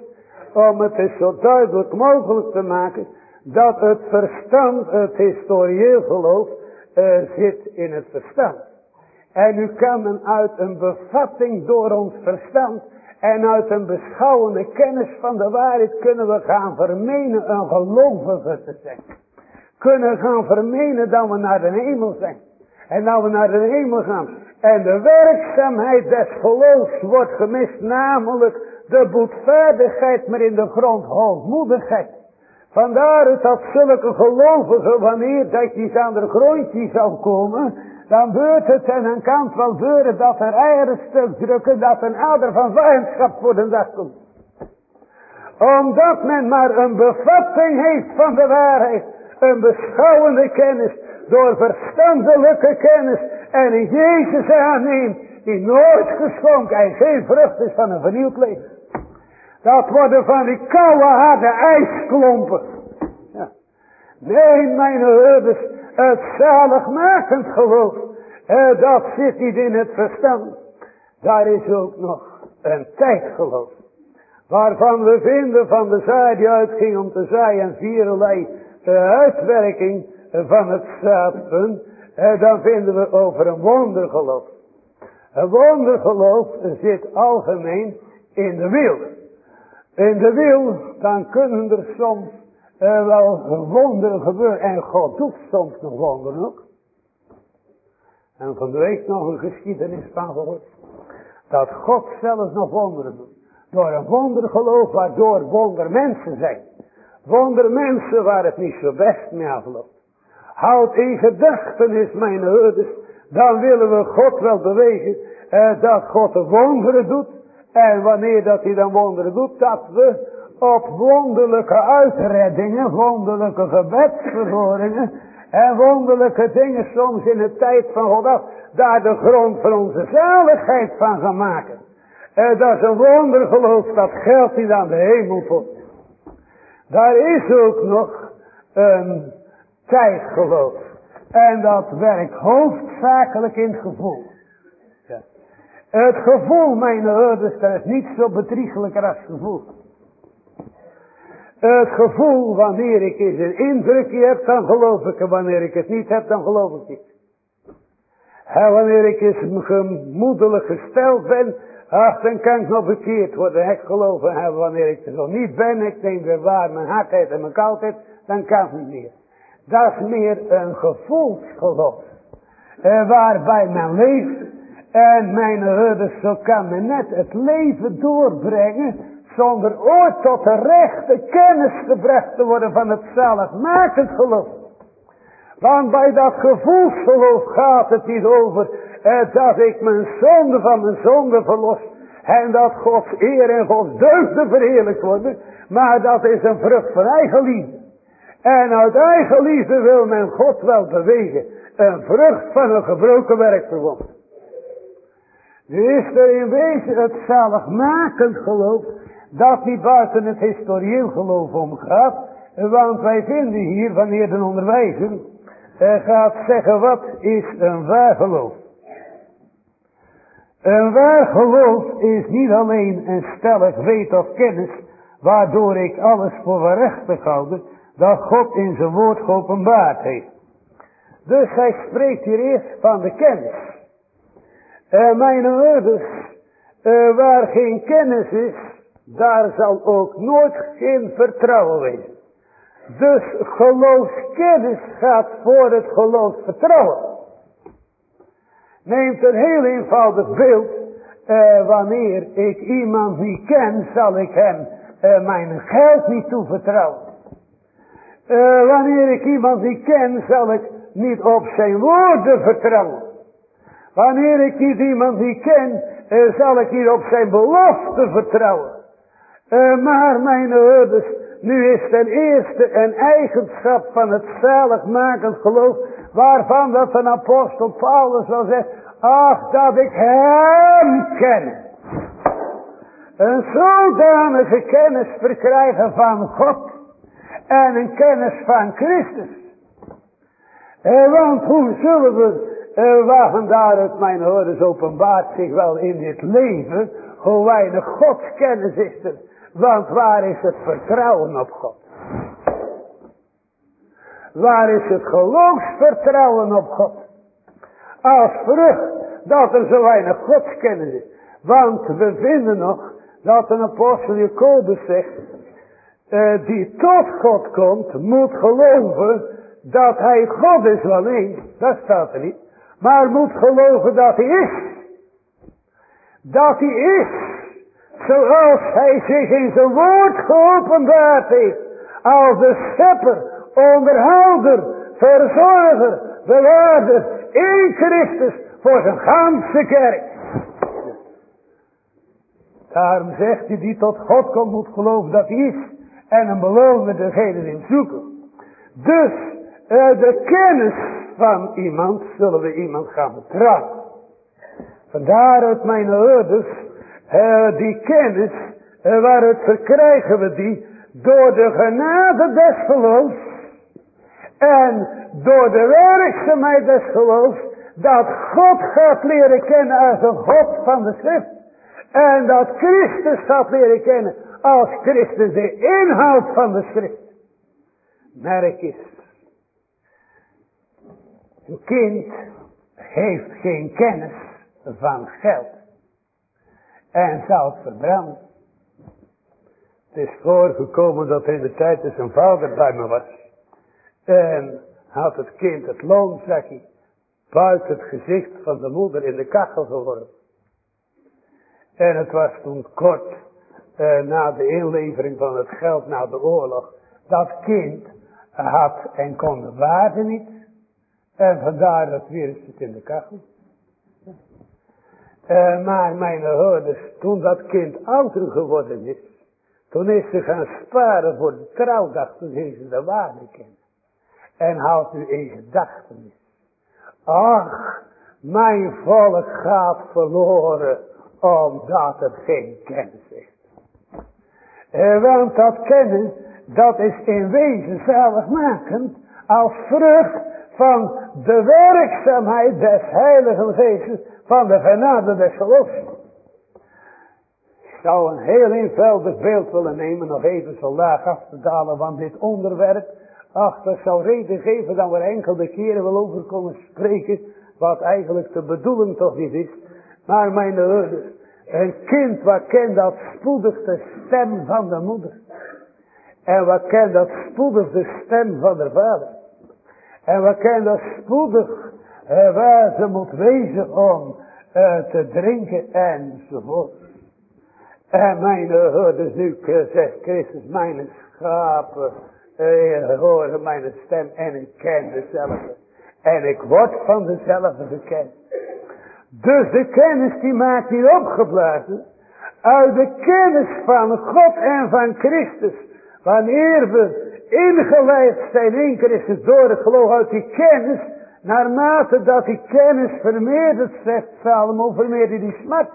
Speaker 1: om het zo duidelijk mogelijk te maken, dat het verstand, het historieel geloof, zit in het verstand. En nu kan men uit een bevatting door ons verstand en uit een beschouwende kennis van de waarheid kunnen we gaan vermenen een gelovige te zijn. Kunnen gaan vermenen dat we naar de hemel zijn. En dat we naar de hemel gaan. En de werkzaamheid des geloofs wordt gemist, namelijk de boetvaardigheid, maar in de grond hoogmoedigheid. Vandaar dat zulke gelovigen, wanneer dat je aan de grondje zal komen, dan beurt het en dan kan het wel gebeuren dat er eieren stuk drukken, dat een ouder van vijandschap voor de dag komt. Omdat men maar een bevatting heeft van de waarheid, een beschouwende kennis, door verstandelijke kennis en in Jezus aanneemt, die nooit geschonken en geen vrucht is van een vernieuwd leven. Dat worden van die koude harde ijsklompen. Ja. Nee, mijn herders, het zaligmakend geloof, eh, dat zit niet in het verstand. Daar is ook nog een tijdgeloof. Waarvan we vinden van de zaai die uitging om te zaaien en vierlei uh, uitwerking van het zaadpunt. Uh, dan vinden we over een wondergeloof. Een wondergeloof zit algemeen in de wil. In de wil, dan kunnen er soms uh, wel wonderen gebeuren. En God doet soms nog wonderen ook. En van de week nog een geschiedenis van gehoord. Dat God zelfs nog wonderen doet. Door een wondergeloof waardoor wonder mensen zijn. Wonder mensen waar het niet zo best mee afloopt. Houd in gedachtenis mijn herders. Dan willen we God wel bewegen. Eh, dat God de wonderen doet. En wanneer dat hij dan wonderen doet. Dat we op wonderlijke uitreddingen. Wonderlijke gebedsverhoringen. En wonderlijke dingen soms in de tijd van God af. Daar de grond van onze zaligheid van gaan maken. En dat is een wondergeloof. Dat geldt niet aan de hemel voor. Daar is ook nog een tijdgeloof. En dat werkt hoofdzakelijk in het gevoel. Ja. Het gevoel, mijn ouders, dat is niet zo bedriegelijker als het gevoel. Het gevoel, wanneer ik eens een indrukje heb, dan geloof ik En wanneer ik het niet heb, dan geloof ik niet. En wanneer ik eens gemoedelijk gesteld ben, ach, dan kan ik nog verkeerd worden. Ik geloof en wanneer ik er nog niet ben, ik denk weer waar mijn hardheid en mijn koudheid, dan kan het niet meer. Dat is meer een gevoelsgeloof. Eh, waarbij men leeft. En mijn herders, zo kan men net het leven doorbrengen. Zonder ooit tot de rechte kennis gebracht te worden van het zaligmakend geloof. Want bij dat gevoelsgeloof gaat het niet over eh, dat ik mijn zonde van mijn zonde verlos. En dat Gods eer en Gods deugden verheerlijkt worden. Maar dat is een vrucht van eigen liefde. En uit eigen liefde wil men God wel bewegen. Een vrucht van een gebroken werkverbond. Nu is er in wezen het zaligmakend geloof. Dat niet buiten het historieel geloof omgaat. Want wij vinden hier wanneer de onderwijzer gaat zeggen wat is een waar geloof. Een waar geloof is niet alleen een stellig weet of kennis, waardoor ik alles voor waarachtig houden, dat God in zijn woord geopenbaard heeft. Dus hij spreekt hier eerst van de kennis. Uh, mijn ouders, uh, waar geen kennis is, daar zal ook nooit geen vertrouwen wezen. Dus geloofskennis gaat voor het geloofsvertrouwen. Neemt een heel eenvoudig beeld. Uh, wanneer ik iemand niet ken, zal ik hem uh, mijn geld niet toevertrouwen. Uh, wanneer ik iemand niet ken, zal ik niet op zijn woorden vertrouwen. Wanneer ik niet iemand niet ken, uh, zal ik niet op zijn belofte vertrouwen. Maar mijn ouders, nu is ten eerste een eigenschap van het zaligmakend geloof, waarvan dat een apostel Paulus wel zegt, ach dat ik hem ken. Een zodanige kennis verkrijgen van God en een kennis van Christus. Eh, want hoe zullen we, eh, waar daaruit mijn horens openbaart zich wel in dit leven, hoe weinig Gods kennis is er. Want waar is het vertrouwen op God? Waar is het geloofsvertrouwen op God? Als vrucht dat er zo weinig godskennis is. Want we vinden nog dat een apostel Jacobus zegt, uh, die tot God komt, moet geloven dat hij God is één. Dat staat er niet. Maar moet geloven dat hij is. Dat hij is. Zoals hij zich in zijn woord geopenbaard heeft. Als de schepper, onderhouder, verzorger, bewaarder in Christus voor zijn ganse kerk. Daarom zegt hij die tot God komt moet geloven dat hij is. En een beloven degene in zoeken. Dus uh, de kennis van iemand zullen we iemand gaan betrouwen. Vandaar uit mijn ouders uh, die kennis uh, waaruit verkrijgen we die door de genade des geloofs en door de werkzaamheid des geloofs dat God gaat leren kennen als een God van de schrift. En dat Christus gaat leren kennen als Christus de inhoud van de schrift. Merk is. Een kind heeft geen kennis van geld. En zal het verbranden. Het is voorgekomen dat in de tijd dat zijn vader bij me was. En had het kind het loonzakje buiten het gezicht van de moeder in de kachel geworpen. En het was toen kort eh, na de inlevering van het geld na de oorlog. Dat kind had en kon de waarde niet. En vandaar dat weer het in de kachel. Uh, maar mijn hoorders, toen dat kind ouder geworden is, toen is ze gaan sparen voor de trouwdag, toen heeft ze de waarde kennen. En houdt u in gedachtenis. Ach, mijn volk gaat verloren omdat het geen kennis heeft. Eh, want dat kennen, dat is in wezen zaligmakend als vrucht van de werkzaamheid des Heiligen Geestes van de genade des geloofs. Ik zou een heel eenvoudig beeld willen nemen, nog even zo laag af te dalen van dit onderwerp. Ach, dat zou reden geven dat we enkele keren wel over komen spreken, wat eigenlijk de bedoeling toch niet is. Maar mijn ouders, een kind wat kent dat spoedig de stem van de moeder. En wat kent dat spoedig de stem van de vader. En wat kent dat spoedig eh, waar ze moet wezen om eh, te drinken enzovoort. En mijn ouders, nu zegt Christus, mijn schapen uh, horen mijn stem en ik ken dezelfde. En ik word van dezelfde bekend. Dus de kennis die maakt hier opgeblazen. Uit de kennis van God en van Christus. Wanneer we ingeleid zijn in Christus door het geloof uit die kennis. Naarmate dat die kennis vermeerderd, zegt Salomo, vermeerdert die smart.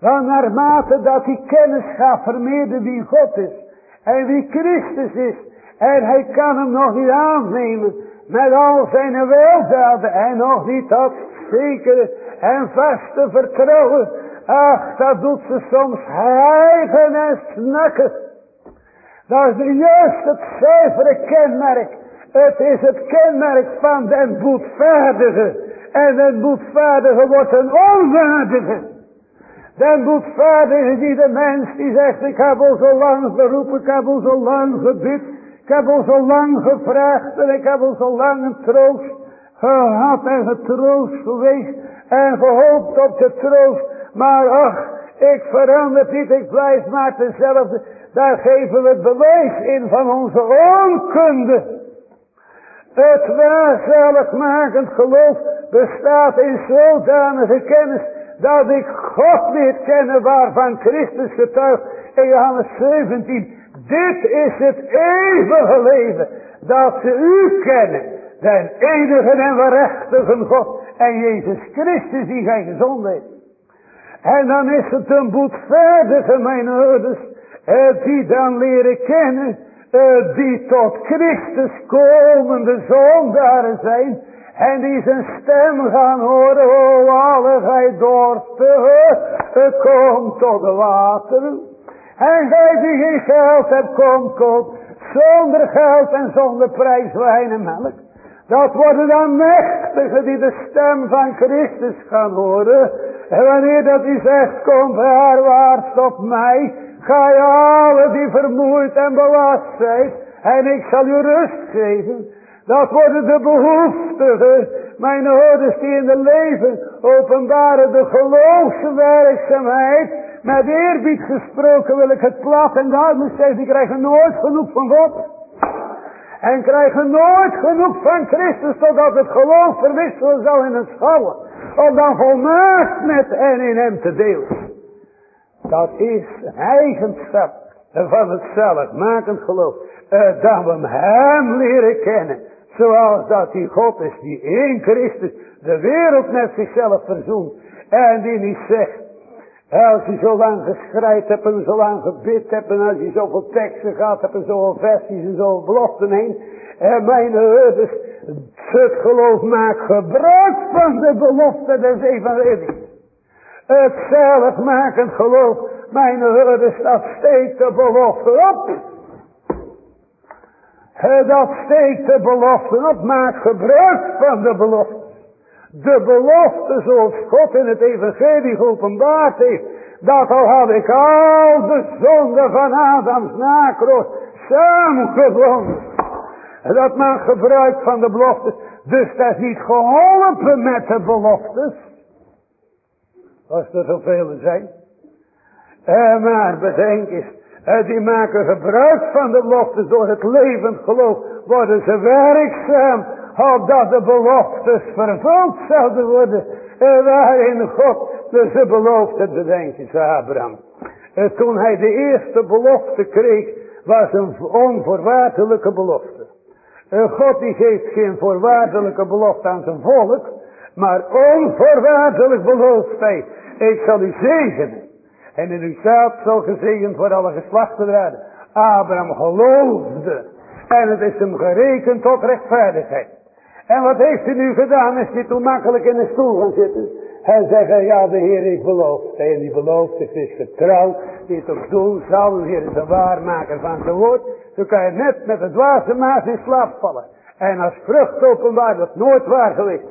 Speaker 1: Want naarmate dat die kennis gaat vermeerderen wie God is. En wie Christus is. En hij kan hem nog niet aannemen met al zijn weldaden en nog niet dat zekere en vaste vertrouwen. Ach, dat doet ze soms hijgen en snakken. Dat is juist het zuivere kenmerk. Het is het kenmerk van den boetvaardige. En den boetvaardige wordt een onwaardige. Den boetvaardige die de mens die zegt, ik heb al zo lang geroepen, ik heb al zo lang gebid. Ik heb al zo lang gevraagd en ik heb al zo lang een troost gehad en getroost geweest en gehoopt op de troost. Maar ach, Ik verander niet, ik blijf maar dezelfde. Daar geven we het bewijs in van onze onkunde. Het waarzaligmakend geloof bestaat in zodanige kennis dat ik God leer kennen waarvan Christus getuigt in Johannes 17. Dit is het eeuwige leven, dat ze u kennen, den enige en waarachtige God en Jezus Christus die gij gezond heeft. En dan is het een boetvaardige, mijn ouders, die dan leren kennen, eh, die tot Christus komende zondaren zijn, en die zijn stem gaan horen, o alle gij dorstigen, kom tot de wateren. En gij die geen geld hebt, kom, kom, zonder geld en zonder prijs wijn en melk. Dat worden dan mechtigen die de stem van Christus gaan horen. En wanneer dat hij zegt, kom verwaarts op mij, ga je alle die vermoeid en belast zijn, en ik zal u rust geven. Dat worden de behoeftigen, mijn ouders die in de leven openbaren de geloofswerkzaamheid. Met eerbied gesproken wil ik het plat en duidelijk zeggen, die krijgen nooit genoeg van God. En krijgen nooit genoeg van Christus, totdat het geloof verwisselen zal in een schouwen. Om dan volmaakt met en in hem te delen. Dat is eigenschap van het zaligmakend geloof. Uh, dat we hem leren kennen. Zoals dat die God is die in Christus de wereld met zichzelf verzoent. En die niet zegt. Als je zo lang geschreid hebt en zo lang gebid hebt en als je zoveel teksten gehad hebt en zoveel versies en zoveel beloften heen. En mijn herders, het geloof maakt gebruik van de belofte des evangelie. Het zaligmakend geloof, mijn herders, dat steekt de belofte op. Dat steekt de belofte op, maakt gebruik van de belofte. De belofte zoals God in het evangelie geopenbaard heeft. Dat al had ik al de zonde van Adams nakroos samengevonden. Dat maakt gebruik van de belofte. Dus dat is niet geholpen met de beloftes. Als er zoveel zijn. En maar bedenk eens. Die maken gebruik van de beloftes door het levend geloof. Worden ze werkzaam opdat de beloftes vervuld zouden worden. Waarin God dus de belofte bedenken ze Abraham. Toen hij de eerste belofte kreeg was een onvoorwaardelijke belofte. God die geeft geen voorwaardelijke belofte aan zijn volk. Maar onvoorwaardelijk belooft hij. Ik zal u zegenen. En in uw zaad zal gezegend worden alle geslachten werden. Abraham geloofde. En het is hem gerekend tot rechtvaardigheid. En wat heeft hij nu gedaan? Is hij toen makkelijk in de stoel gaan zitten? En zeggen, ja de Heer heeft beloofd. En die het is getrouwd. Die het ook doen zal. De Heer is een waarmaker van zijn woord. Zo kan je net met het dwaze maas in slaap vallen. En als vrucht openbaar dat nooit waar geweest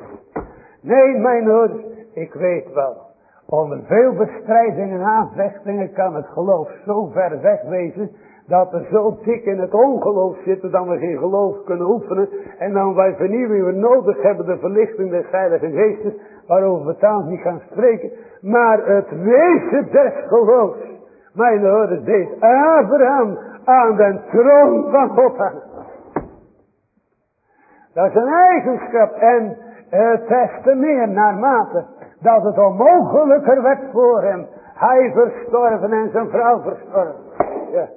Speaker 1: Nee, mijn hoor, ik weet wel. Onder veel bestrijdingen en aanvechtingen kan het geloof zo ver wegwezen dat we zo dik in het ongeloof zitten dat we geen geloof kunnen oefenen. En dan wij vernieuwing we nodig hebben de verlichting des Heilige Geestes. Waarover we thans niet gaan spreken. Maar het wezen des geloofs. Mijn hoorde deed Abraham aan den troon van God hangen. Dat is een eigenschap. En het des te meer dat het onmogelijker werd voor hem. Hij verstorven en zijn vrouw verstorven. Ja.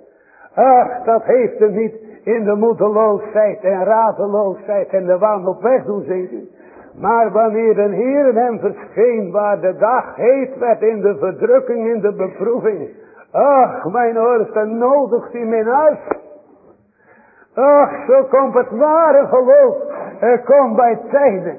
Speaker 1: Ach, dat heeft hem niet in de moedeloosheid en radeloosheid en de waan op weg doen. Maar wanneer de Heer hem verscheen, waar de dag heet werd in de verdrukking, in de beproeving. Ach, mijn dan nodigt hij mij huis. Ach, zo komt het ware geloof. Er komt bij tijden.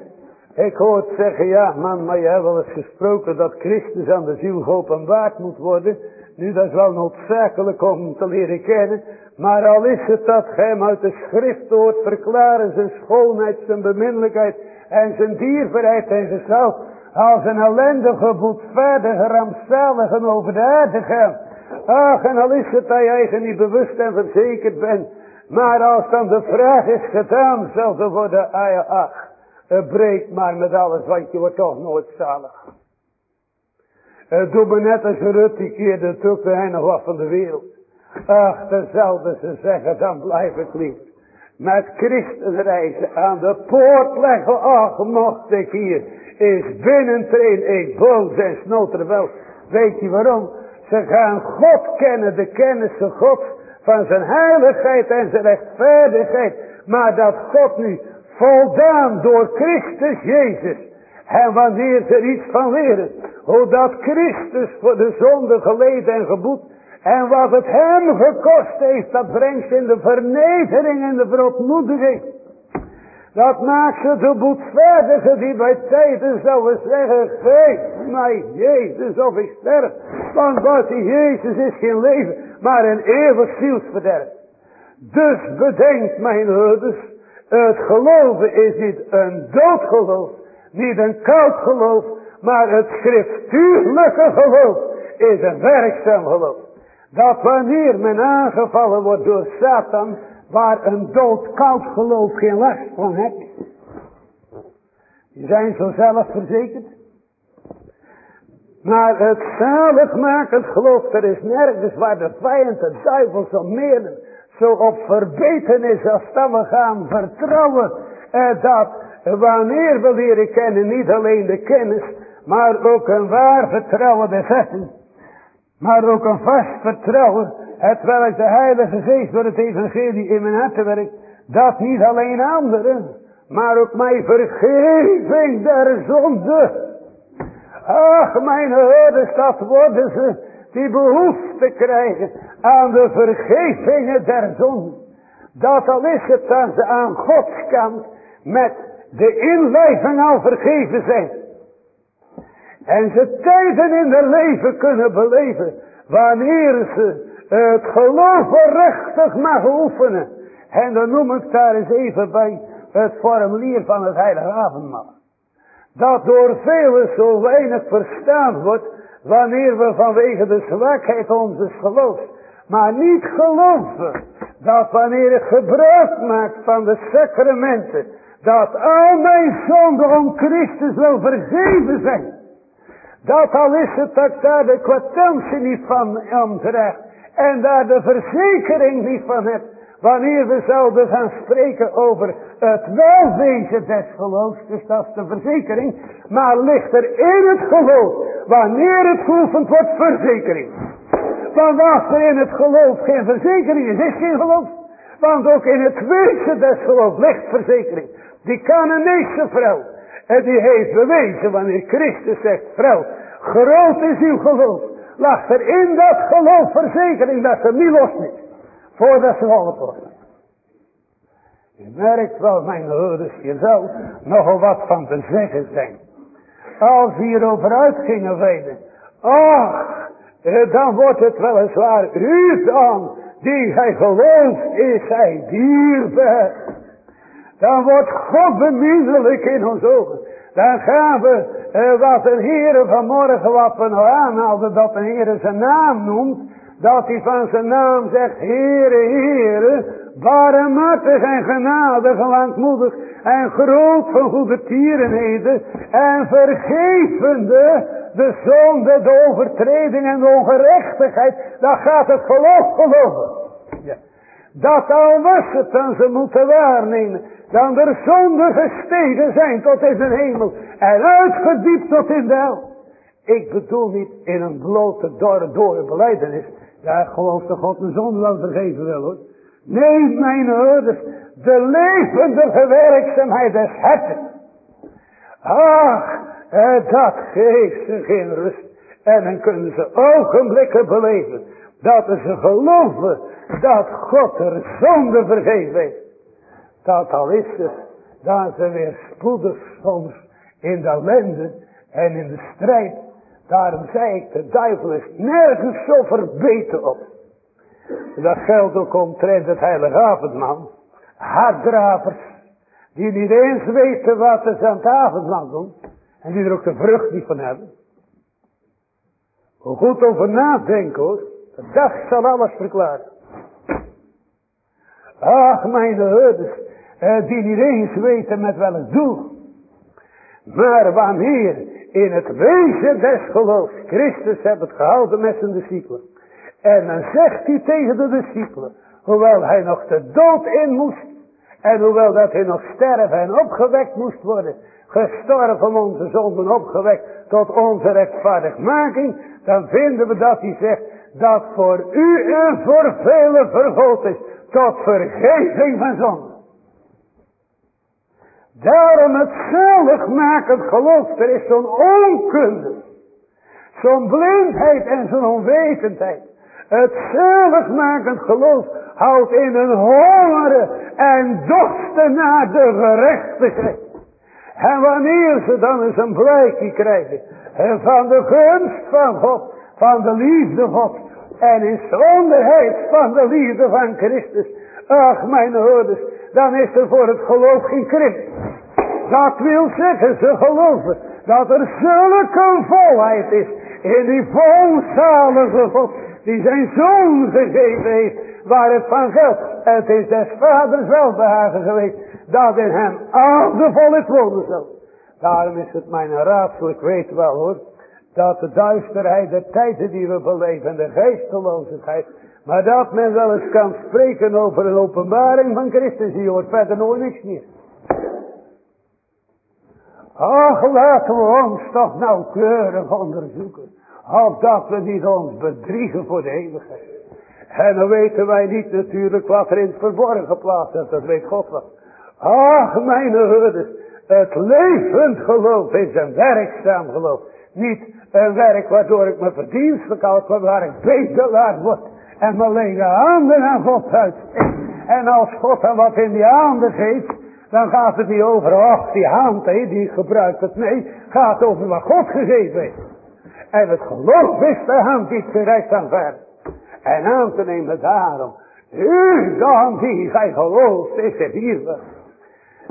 Speaker 1: Ik hoor het zeggen, ja man, maar je hebt wel eens gesproken dat Christus aan de ziel geopenbaard moet worden. Nu, dat is wel noodzakelijk om te leren kennen. Maar al is het dat gij hem uit de schrift hoort verklaren zijn schoonheid, zijn beminnelijkheid en zijn dierbaarheid en zichzelf als een ellendige, boetvaardige, rampzalige over de aarde gaan. Ach, en al is het dat je eigen niet bewust en verzekerd bent. Maar als dan de vraag is gedaan, zal er worden, ach, breekt maar met alles, want je wordt toch nooit zalig. Het doet me net als Rut, die keerde natuurlijk de nog wat van de wereld. Ach, dezelfde ze zeggen, dan blijf ik lief. Met Christus reizen aan de poort leggen. Ach, mocht ik hier is binnentreden. Ik boos en snoter wel. Weet je waarom? Ze gaan God kennen, de kennis van God. Van zijn heiligheid en zijn rechtvaardigheid. Maar dat God nu voldaan door Christus Jezus. En wanneer ze er iets van leren. Hoe dat Christus voor de zonde geleden en geboet. En wat het hem gekost heeft. Dat brengt in de vernedering en de verontmoediging. Dat maakt ze de die bij tijden zouden zeggen. Geef mij Jezus of ik sterf. Want wat Jezus is geen leven. Maar een eeuwig zielsverderf. Dus bedenkt mijn herders. Het geloven is niet een doodgeloof. Niet een koud geloof. Maar het schriftuurlijke geloof is een werkzaam geloof. Dat wanneer men aangevallen wordt door Satan. Waar een doodkoud geloof geen last van heeft. Die zijn zo zelfverzekerd. Maar het zaligmakend geloof, er is nergens waar de vijand, de duivel, zo meer zo op verbeten is als dat we gaan vertrouwen. Eh, dat wanneer we leren kennen, niet alleen de kennis, maar ook een waar vertrouwen de vetten. Maar ook een vast vertrouwen, het welk de Heilige Geest door het evangelie in mijn hart werkt, dat niet alleen anderen, maar ook mijn vergeving der zonde. Ach, mijn herders, dat worden ze die behoefte krijgen aan de vergevingen der zonde. Dat al is het dat ze aan Gods kant met de inleving al vergeven zijn. En ze tijden in hun leven kunnen beleven. Wanneer ze het geloof rechtig mag oefenen. En dan noem ik daar eens even bij het formulier van het heilige avondmaal. Dat door velen zo weinig verstaan wordt. Wanneer we vanwege de zwakheid onze geloofs. Maar niet geloven. Dat wanneer ik gebruik maakt van de sacramenten. Dat al mijn zonden om Christus wel vergeven zijn. Dat al is het dat daar de kwartantie niet van omdraagt. En daar de verzekering niet van hebt. Wanneer we zouden gaan spreken over het welwezen des geloofs. Dus dat is de verzekering. Maar ligt er in het geloof. Wanneer het geoefend wordt verzekering. Want als er in het geloof geen verzekering is. Is geen geloof. Want ook in het wezen des geloofs ligt verzekering. Die Canaanese vrouw. En die heeft bewezen wanneer Christus zegt, vrouw, groot is uw geloof. Lag er in dat geloof verzekering dat ze niet los niet. Voordat ze al worden. Je merkt wel, mijn houders, je zou nogal wat van te zeggen zijn. Als hierover uit gingen weten. Ach, eh, dan wordt het weliswaar u dan, die hij gelooft, is hij dierbaar. Dan wordt God bemiddelijk in ons ogen. Dan gaan we, eh, wat een Heere vanmorgen, wat we nou aanhaalden, dat een Heere zijn naam noemt. Dat hij van zijn naam zegt, Heere, Heere, barmhartig en genadig en langmoedig en groot van goede tierenheden en vergevende de zonde, de overtreding en de ongerechtigheid. Dat gaat het geloof geloven. Ja. Dat al was het dan ze moeten waarnemen. Dan er zonde gestegen zijn tot in de hemel. En uitgediept tot in de hel. Ik bedoel niet in een blote, dorre, dorre beleidenis. Ja, geloof de God een zonde wel vergeven wil hoor. Nee, mijn ouders. De levendige werkzaamheid des harten. Ach, dat geeft ze geen rust. En dan kunnen ze ogenblikken beleven. Dat ze geloven dat God er zonde vergeven heeft. Dat al is het dat ze weer spoedig soms in de ellende en in de strijd. Daarom zei ik, de duivel is nergens zo verbeten op. Dat geldt ook omtrent het heilige avondman. Harddravers. Die niet eens weten wat ze aan het avondman doen. En die er ook de vrucht niet van hebben. Hoe goed over nadenken hoor. Dag zal alles verklaren. Ach, mijn herders, eh, die niet eens weten met welk doel. Maar wanneer in het wezen des geloofs. Christus heeft het gehouden met zijn discipelen. En dan zegt hij tegen de discipelen, hoewel hij nog de dood in moest, en hoewel dat hij nog sterven en opgewekt moest worden, gestorven om onze zonden opgewekt tot onze rechtvaardigmaking, dan vinden we dat hij zegt, dat voor u en voor velen vergoed is, tot vergeving van zonde. Daarom het zaligmakend geloof, er is zo'n onkunde, zo'n blindheid en zo'n onwetendheid. Het zaligmakend geloof houdt in een hongeren en dorsten naar de gerechtigheid. En wanneer ze dan eens een blijkje krijgen van de gunst van God, van de liefde God en in zonderheid van de liefde van Christus. Ach mijn hoorders, dan is er voor het geloof geen krimp. Dat wil zeggen, ze geloven dat er zulke volheid is in die volzalige God die zijn zoon gegeven heeft waar het van geldt. Het is des vaders welbehagen geweest dat in hem al de volheid wonen zal. Daarom is het mijn raadsel, ik weet wel hoor, dat de duisterheid, de tijden die we beleven, de geesteloosheid, maar dat men wel eens kan spreken over een openbaring van Christus, die hoort verder nooit niks meer. Ach, laten we ons toch nauwkeurig onderzoeken. Of dat we niet ons bedriegen voor de eeuwigheid. En dan weten wij niet natuurlijk wat er in het verborgen plaats is. Dat weet God wel. Ach, mijn herders. Het levend geloof is een werkzaam geloof. Niet een werk waardoor ik me verdienstelijk had, maar waar ik bedelaar word. En mijn lege handen aan God uitsteek. En als God dan wat in die handen geeft, dan gaat het niet over, ach die hand, die gebruikt het. Nee, gaat over wat God gegeven heeft. En het geloof is de hand die terecht aanvaardt. En aan te nemen daarom. U dan die gij gelooft, is het hier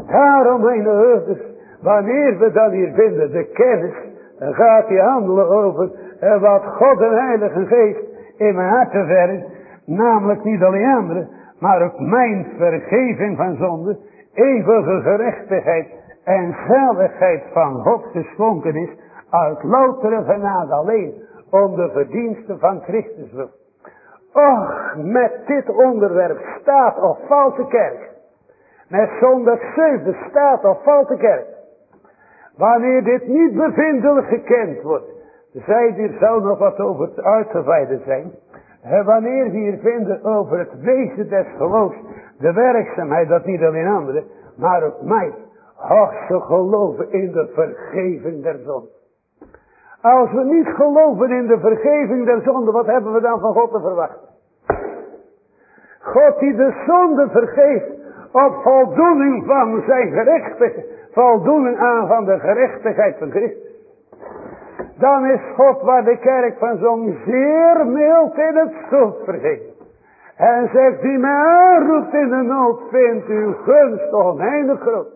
Speaker 1: Daarom mijn herders, wanneer we dan hier vinden de kennis, dan gaat hij handelen over eh, wat God en Heilige Geest in mijn hart te verren. Namelijk niet alleen anderen, maar ook mijn vergeving van zonde, eeuwige gerechtigheid en zaligheid van God geschonken is uit loutere genade alleen om de verdiensten van Christus. Och, met dit onderwerp staat of valt de kerk. Met zo'n zeven staat of valt de kerk. Wanneer dit niet bevindelijk gekend wordt, zij hier zou nog wat over het uitgeweiden zijn. Wanneer we hier vinden over het wezen des geloofs, de werkzaamheid, dat niet alleen anderen, maar ook mij. Och, ze geloven in de vergeving der zon. Als we niet geloven in de vergeving der zonde, wat hebben we dan van God te verwachten? God die de zonde vergeeft op voldoening van zijn gerechtigheid, voldoening aan van de gerechtigheid van Christus. Dan is God waar de kerk van zo'n zeer mild in het vergeeft. En zegt, die mij aanroept in de nood, vindt uw gunst oneindig groot.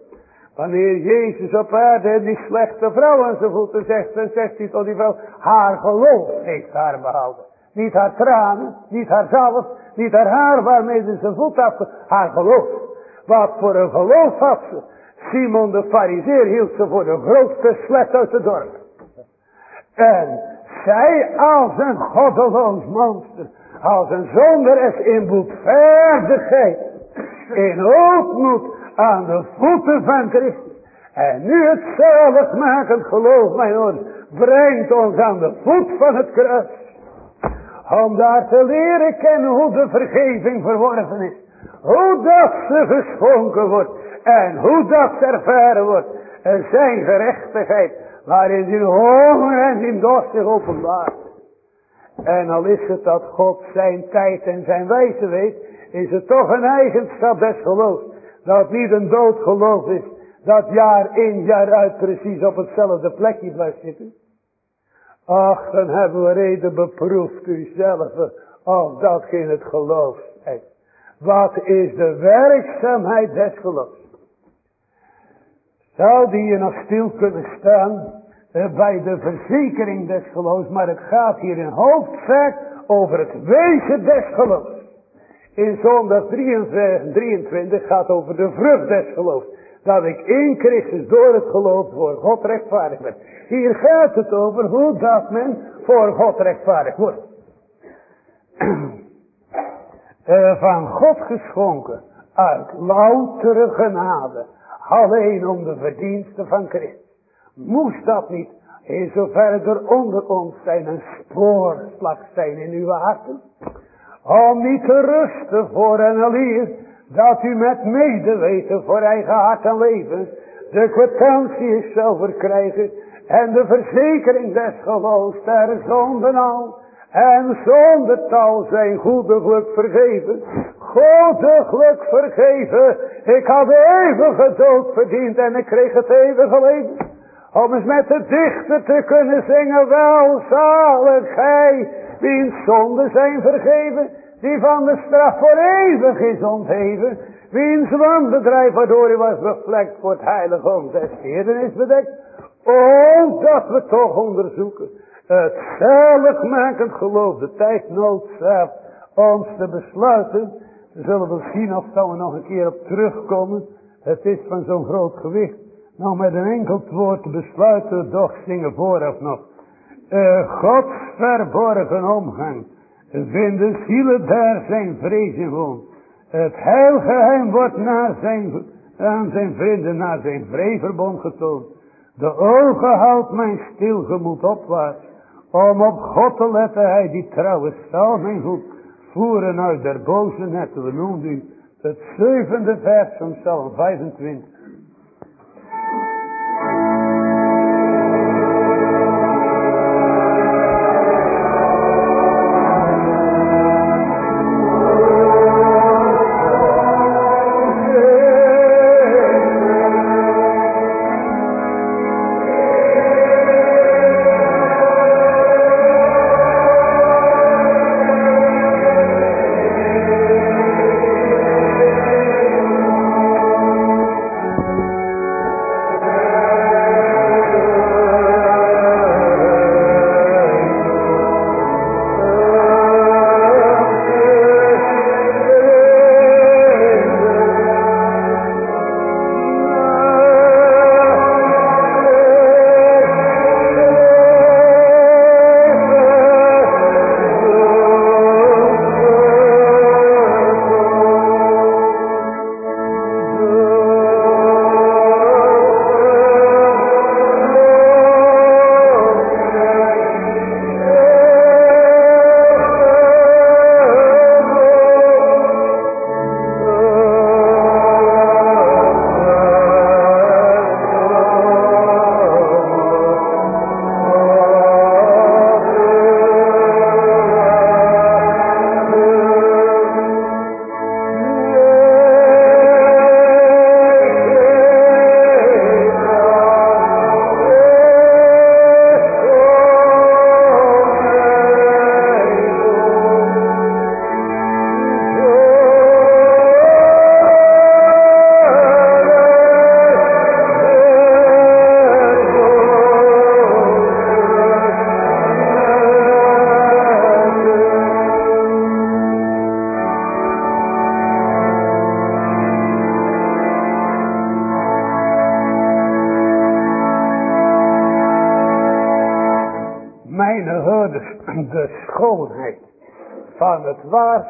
Speaker 1: Wanneer Jezus op aarde die slechte vrouw aan zijn voeten zegt, dan zegt hij tot die vrouw, haar geloof heeft haar behouden. Niet haar tranen, niet haar zalf, niet haar haar waarmee ze zijn voet af, haar geloof. Wat voor een geloof had ze. Simon de fariseer hield ze voor de grootste slet uit het dorp. En zij als een goddeloos monster, als een zonderes in boetvaardigheid, in ootmoed, aan de voeten van Christus. En nu het zaligmakend geloof, mijn oor, brengt ons aan de voet van het kruis. Om daar te leren kennen hoe de vergeving verworven is. Hoe dat ze geschonken wordt. En hoe dat ervaren wordt. En zijn gerechtigheid. Waarin zijn honger en zijn dorst zich openbaart. En al is het dat God zijn tijd en zijn wijze weet. Is het toch een eigenschap des geloofs dat niet een dood geloof is. Dat jaar in jaar uit precies op hetzelfde plekje blijft zitten. Ach, dan hebben we reden beproefd uzelf of dat geen het geloof is. Wat is de werkzaamheid des geloofs? Zou die je nog stil kunnen staan eh, bij de verzekering des geloofs, maar het gaat hier in hoofdzaak over het wezen des geloofs. In zondag 23, 23 gaat over de vrucht des geloofs. Dat ik in Christus door het geloof voor God rechtvaardig ben. Hier gaat het over hoe dat men voor God rechtvaardig wordt. (clears throat) Eh, van God geschonken uit loutere genade. Alleen om de verdiensten van Christus. Moest dat niet in zover er onder ons zijn een spoorslag zijn in uw harten. Om niet te rusten voor een alier. Dat u met medeweten voor eigen hart en leven. De kwitantie zal verkrijgen. En de verzekering des geloofs ter zonden al. En zonder tal zijn goede geluk vergeven. Goede geluk vergeven. Ik had de eeuwige dood verdiend en ik kreeg het eeuwige leven. Om eens met de dichter te kunnen zingen. Wel zalig gij, wiens zonden zijn vergeven. Die van de straf voor eeuwig is ontheven. Wiens wanbedrijf waardoor hij was bevlekt voor het heilige des is bedekt. O, dat we toch onderzoeken. Het zaligmakend geloof, de tijd noodzaakt ons te besluiten. Zullen we zien of we nog een keer op terugkomen. Het is van zo'n groot gewicht. Nou met een enkel woord te besluiten, doch zingen vooraf nog. Uh, Gods verborgen omgang. Vinden zielen daar zijn vrees in woon. Het heilgeheim wordt naar zijn, aan zijn vrienden naar zijn vreverbond getoond. De ogen houdt mijn stilgemoed opwaarts. Om op God te letten, hij die trouwens zal mijn goed voeren uit der boze netten. We noemen het zevende vers van Psalm 25.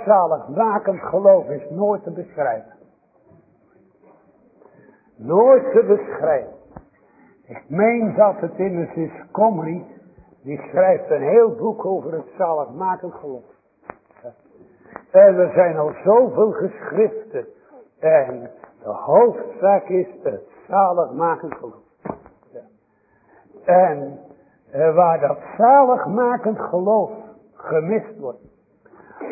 Speaker 1: Zaligmakend geloof is nooit te beschrijven. Nooit te beschrijven. Ik meen dat het in het is Comrie, die schrijft een heel boek over het zaligmakend geloof. En er zijn al zoveel geschriften. En de hoofdzaak is het zaligmakend geloof. En eh, waar dat zaligmakend geloof gemist wordt.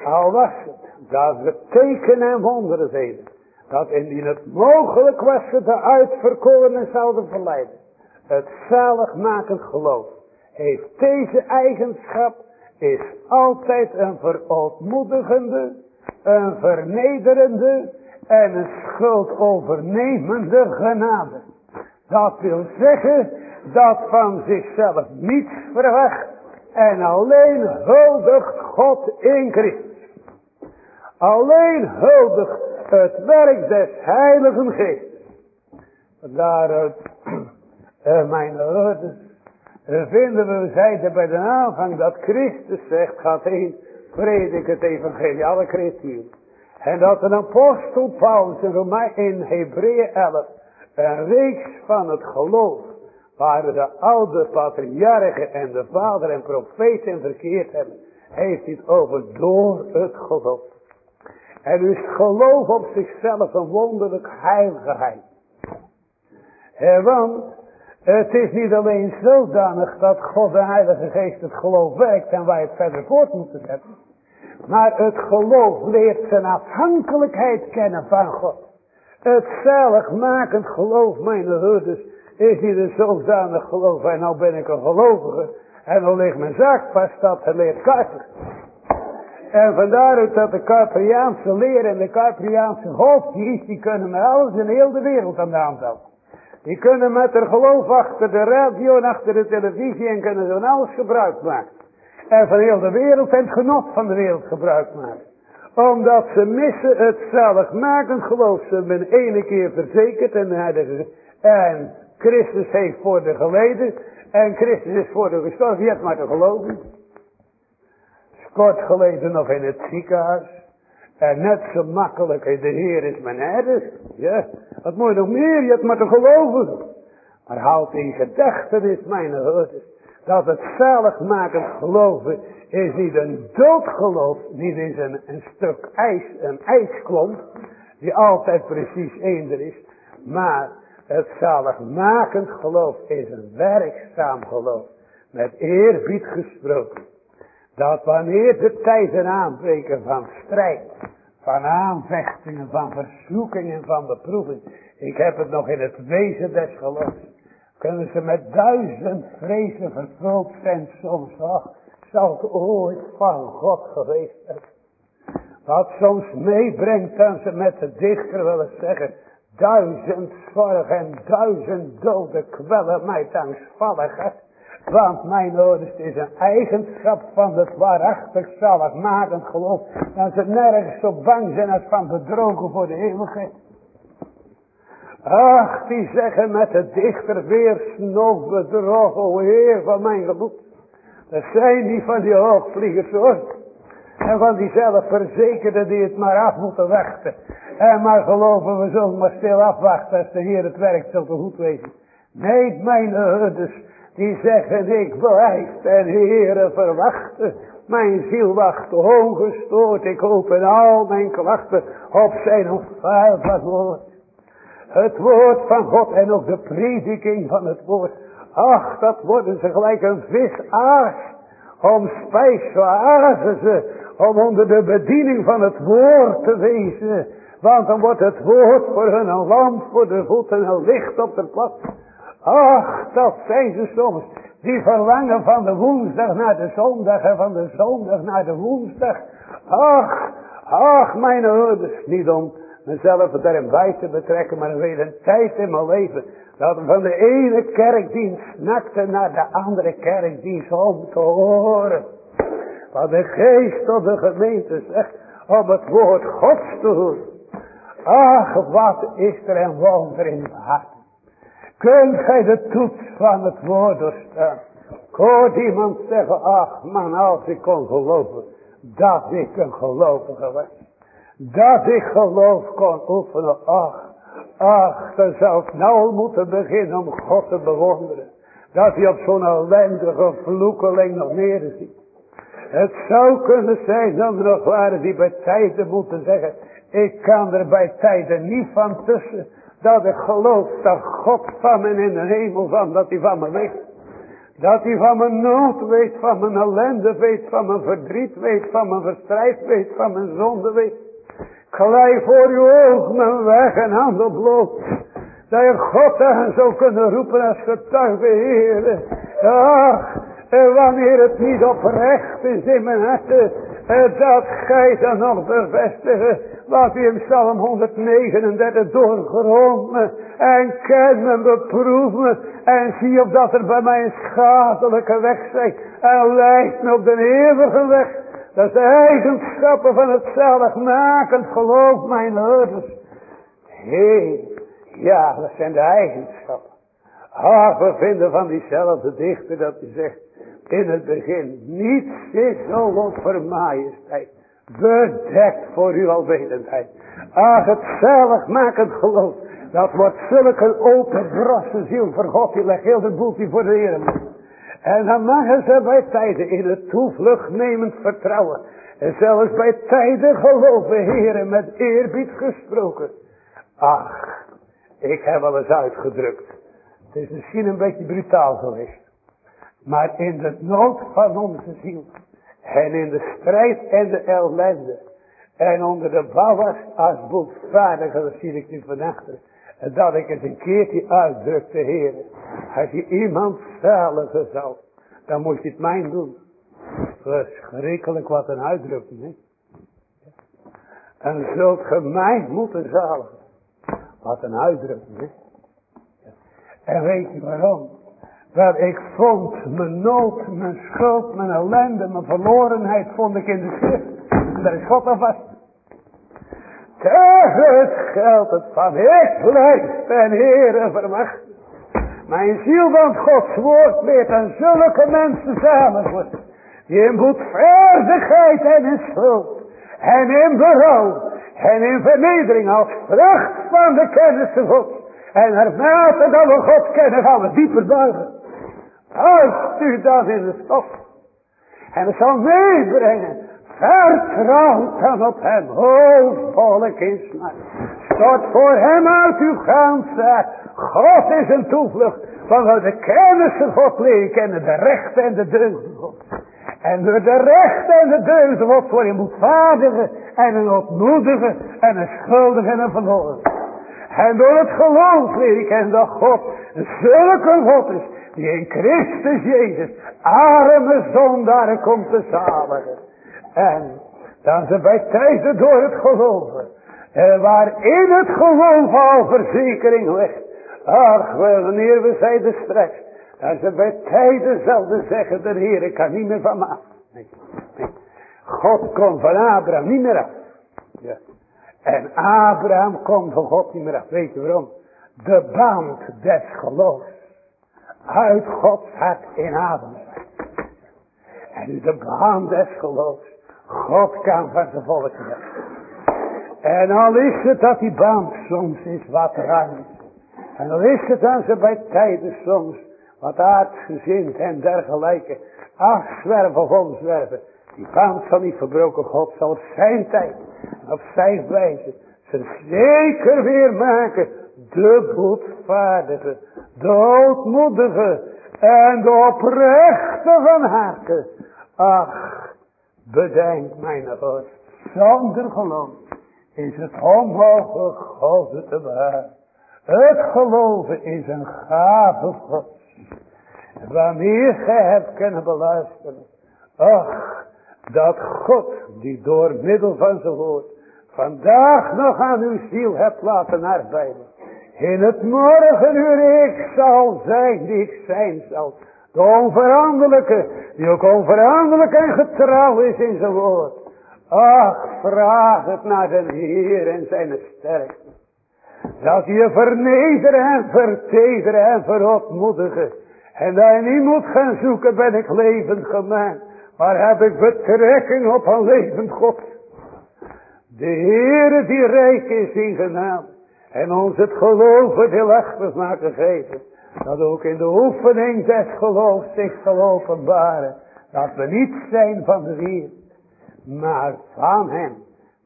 Speaker 1: Al was het dat we tekenen en wonderen deden. Dat indien het mogelijk was ze de uitverkorenen zouden verleiden. Het zaligmakend geloof heeft deze eigenschap. Is altijd een verootmoedigende, een vernederende en een schuldovernemende genade. Dat wil zeggen dat van zichzelf niets verwacht en alleen huldigt God in Christus. Alleen huldigt het werk des Heiligen Geestes. Daaruit, uh, (clears throat) mijn ouders, uh, vinden we, zeiden bij de aanvang dat Christus zegt, gaat heen, predik het evangelie, alle creaturen. En dat een apostel Paulus in Hebreeën 11, een reeks van het geloof, waar de oude patriarchen en de vader en profeten verkeerd hebben, heeft het over door het geloof. En dus geloof op zichzelf een wonderlijk heiligheid. En want het is niet alleen zodanig dat God de Heilige Geest het geloof werkt en wij het verder voort moeten zetten. Maar het geloof leert zijn afhankelijkheid kennen van God. Het zaligmakend geloof, mijn herders, is niet een zodanig geloof. En nou ben ik een gelovige. En dan ligt mijn zaak vast dat geleerd Kuiper. En vandaar dat de Kuiperiaanse leer en de Kuiperiaanse hoofdjes, die kunnen met alles in heel de wereld aan de hand houden. Die kunnen met hun geloof achter de radio en achter de televisie en kunnen van alles gebruik maken. En van heel de wereld en het genot van de wereld gebruik maken. Omdat ze missen het zaligmakend geloof. Ze hebben ene keer verzekerd en, en Christus heeft voor de geleden. En Christus is voor de gestorven. Je hebt maar te geloven. Kort geleden nog in het ziekenhuis. En net zo makkelijk, de Heer is mijn herder. Ja, wat moet je nog meer? Je hebt maar te geloven. Maar houd in gedachtenis, mijn hoorders, dat het zaligmakend geloven is niet een doodgeloof, niet is een, een stuk ijs, een ijsklomp, die altijd precies eender is, maar het zaligmakend geloof is een werkzaam geloof, met eerbied gesproken. Dat wanneer de tijden aanbreken van strijd, van aanvechtingen, van verzoekingen, van beproeving. Ik heb het nog in het wezen des geloofs. Kunnen ze met duizend vrezen vervuld zijn soms. Ach, zou het ooit van God geweest zijn. Wat soms meebrengt dan ze met de dichter willen zeggen. Duizend zorg en duizend doden kwellen mij angstvalligheid. Want mijn ouders is een eigenschap van het waarachtig zaligmakend geloof. Dat ze nergens zo bang zijn als van bedrogen voor de eeuwigheid. Ach, die zeggen met de dichter weer snoog bedrogen, o Heer van mijn gemoed. Dat zijn die van die hoogvliegers hoor. En van die zelfverzekerden die het maar af moeten wachten. En maar geloven, we zullen maar stil afwachten als de Heer het werk zal te goed wezen. Nee, mijn ouders, die zeggen ik blijf en Heere verwachten. Mijn ziel wacht ongestoord. Ik open al mijn klachten op zijn onfeilbaar woord. Het woord van God en ook de prediking van het woord. Ach, dat worden ze gelijk een visaars. Om spijs azen ze. Om onder de bediening van het woord te wezen. Want dan wordt het woord voor hun een lamp voor de voeten en een licht op de plat. Ach, dat zijn ze soms. Die verlangen van de woensdag naar de zondag en van de zondag naar de woensdag. Ach, ach, mijn ouders. Niet om mezelf daarin bij te betrekken, maar weer een tijd in mijn leven. Dat van de ene kerkdienst snakte naar de andere kerkdienst om te horen. Wat de geest op de gemeente zegt, om het woord Gods te horen. Ach, wat is er een wonder in het hart. Kunt gij de toets van het woord doorstaan? Ik hoorde iemand zeggen, ach man, als ik kon geloven, dat ik een gelovige was. Dat ik geloof kon oefenen, ach, ach, dan zou ik nou moeten beginnen om God te bewonderen. Dat hij op zo'n ellendige vloekeling nog ziet. Het zou kunnen zijn dat er nog waren die bij tijden moeten zeggen, ik kan er bij tijden niet van tussen. Dat ik geloof dat God van me in de hemel van, dat hij van me weet. Dat hij van mijn nood weet, van mijn ellende weet, van mijn verdriet weet, van mijn verstrijd weet, van mijn zonde weet. Gelijk voor uw oog mijn weg en handen bloot. Dat je God aan zou kunnen roepen als getuige Heer. Ach, wanneer het niet oprecht is in mijn hart. Dat gij dan nog bevestigen wat u in Psalm 139 doorgrond me en ken me, beproef me en zie of dat er bij mij een schadelijke weg zijn en leidt me op de eeuwige weg. Dat de eigenschappen van het zaligmakend geloof, mijn ouders. Hé, Ja, dat zijn de eigenschappen. Ah, we vinden van diezelfde dichter dat hij zegt in het begin. Niets is zo op majesteit. Bedekt voor uw alwetendheid. Ach, het zaligmakend geloof. Dat wordt zulke open brosse ziel voor God. Die legt heel de boeltje voor de Heer. En dan mogen ze bij tijden in het toevlucht nemend vertrouwen. En zelfs bij tijden geloven, heren, met eerbied gesproken. Ach, ik heb wel eens uitgedrukt. Het is misschien een beetje brutaal geweest. Maar in de nood van onze ziel. En in de strijd en de ellende. En onder de bouwers als boekvaardiger, dat zie ik nu van achter. Dat ik het een keertje uitdrukte, heren. Als je iemand zaligen zou, dan moet je het mijn doen. Verschrikkelijk wat een uitdrukking, hè. En zult ge mij moeten zaligen. Wat een uitdrukking, hè. En weet je waarom? Wel, ik vond mijn nood, mijn schuld, mijn ellende, mijn verlorenheid vond ik in de schrift. Daar is God aan vast. het geldt het van ik blijf en Heere verwacht. Mijn ziel van Gods woord weet aan zulke mensen samen. Die in boetvaardigheid en in schuld. En in berouw. En in vernedering als vrucht van de kennis van God. En naarmate dat we God kennen gaan we dieper buigen. Huist u dat in de stof. En zal meebrengen. Vertrouw dan op hem. Hoofdvolk in smart. Stort voor hem uit uw gansheid. God is een toevlucht. We de kennis van God leren kennen. De rechten en de deugden God. En door de rechten en de deugden God voor je moedvadigen. En een ontmoedigen. En een schuldige en een verloren. En door het geloof leren kennen dat God zulke God is die in Christus Jezus arme zondaren komt te zaligen. En dan ze bij tijden door het geloven. En waarin het geloof al verzekering ligt. Ach, wanneer we zeiden straks. Dan ze bij tijden zelden zeggen, de Heer, ik kan niet meer van me af. Nee, nee. God komt van Abraham niet meer af. Ja. En Abraham komt van God niet meer af. Weet je waarom? De band des geloofs uit Gods hart in Adam. En de baan des geloofs. God kan van zijn volk En al is het dat die baan soms is wat ruim. En al is het dat ze bij tijden soms wat aardsgezind en dergelijke afzwerven of omzwerven. Die band zal niet verbroken. God zal op zijn tijd op zijn wijze ze zeker weer maken. De boetvaardige de ootmoedige en de oprechte van harte. Ach, bedenk mijn God, zonder geloof is het onmogelijk God te bewaren. Het geloven is een gave God. Wanneer gij hebt kunnen beluisteren. Ach, dat God die door middel van zijn woord vandaag nog aan uw ziel hebt laten arbeiden. In het morgenuur ik zal zijn die ik zijn zal. De onveranderlijke, die ook onveranderlijk en getrouw is in zijn woord. Ach, vraag het naar de Heer en zijn sterkte. Dat je vernederen en vertederen en verontmoedigen. En dat je niet moet gaan zoeken, ben ik levend gemaakt. Maar heb ik betrekking op een levend God. De Heere die rijk is in genade. En ons het geloven deelachtig maken geven. Dat ook in de oefening des geloofs zich zal openbaren. Dat we niet zijn van de wereld. Maar van hem.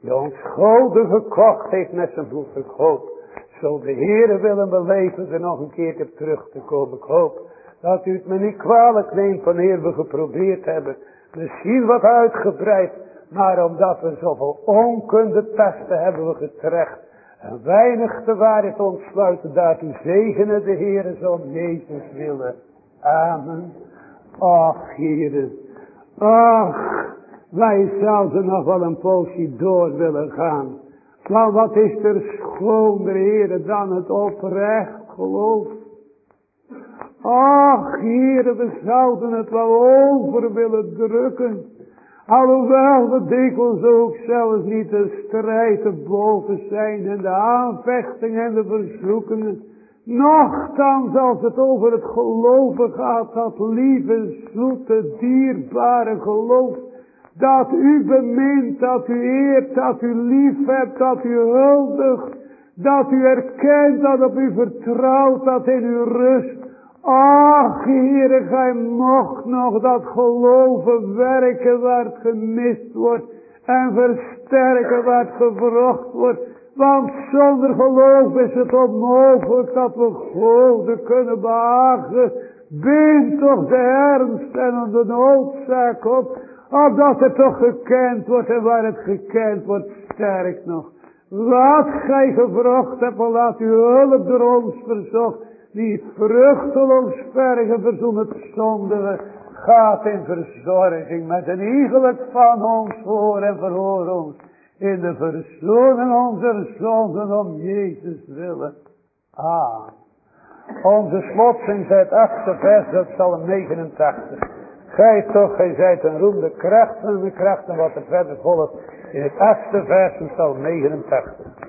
Speaker 1: Die ons goden gekocht heeft met zijn bloed. Ik hoop. Zo de Heere willen beleven er nog een keer terug te komen. Ik hoop dat u het me niet kwalijk neemt wanneer we geprobeerd hebben. Misschien wat uitgebreid. Maar omdat we zoveel onkunde testen hebben we getrecht en weinig te waarheid ontsluiten daartoe zegenen de Heere zo Jezus willen. Amen. Ach, Heere. Ach, wij zouden nog wel een poosje door willen gaan. Maar wat is er schoner, Heere, dan het oprecht geloof. Ach, Heere, we zouden het wel over willen drukken. Alhoewel we dikwijls ook zelfs niet de strijd te boven zijn en de aanvechting en de verzoekingen. Nochtans als het over het geloven gaat, dat lieve, zoete, dierbare geloof. Dat u bemint, dat u eert, dat u lief hebt, dat u huldigt. Dat u erkent, dat op u vertrouwt, dat in u rust. Ach, Heere, gij mocht nog dat geloven werken waar het gemist wordt. En versterken waar het gevrocht wordt. Want zonder geloof is het onmogelijk dat we God kunnen behagen. Bind toch de ernst en de noodzaak op. Opdat het toch gekend wordt en waar het gekend wordt sterk nog. Wat gij gevrocht hebt, laat uw hulp door ons verzocht die vruchteloos vergen verzoen het zondige, gaat in verzorging met een iegelijk van ons voor en verhoor ons in de verzoening onze zonden om Jezus willen. Ah. Onze slotzing het achtste vers uit Psalm 89. Gij toch, gij zijt een roemde kracht en de krachten wat er verder volgt in het achtste vers van Psalm 89.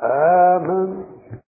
Speaker 1: vrede. Amen.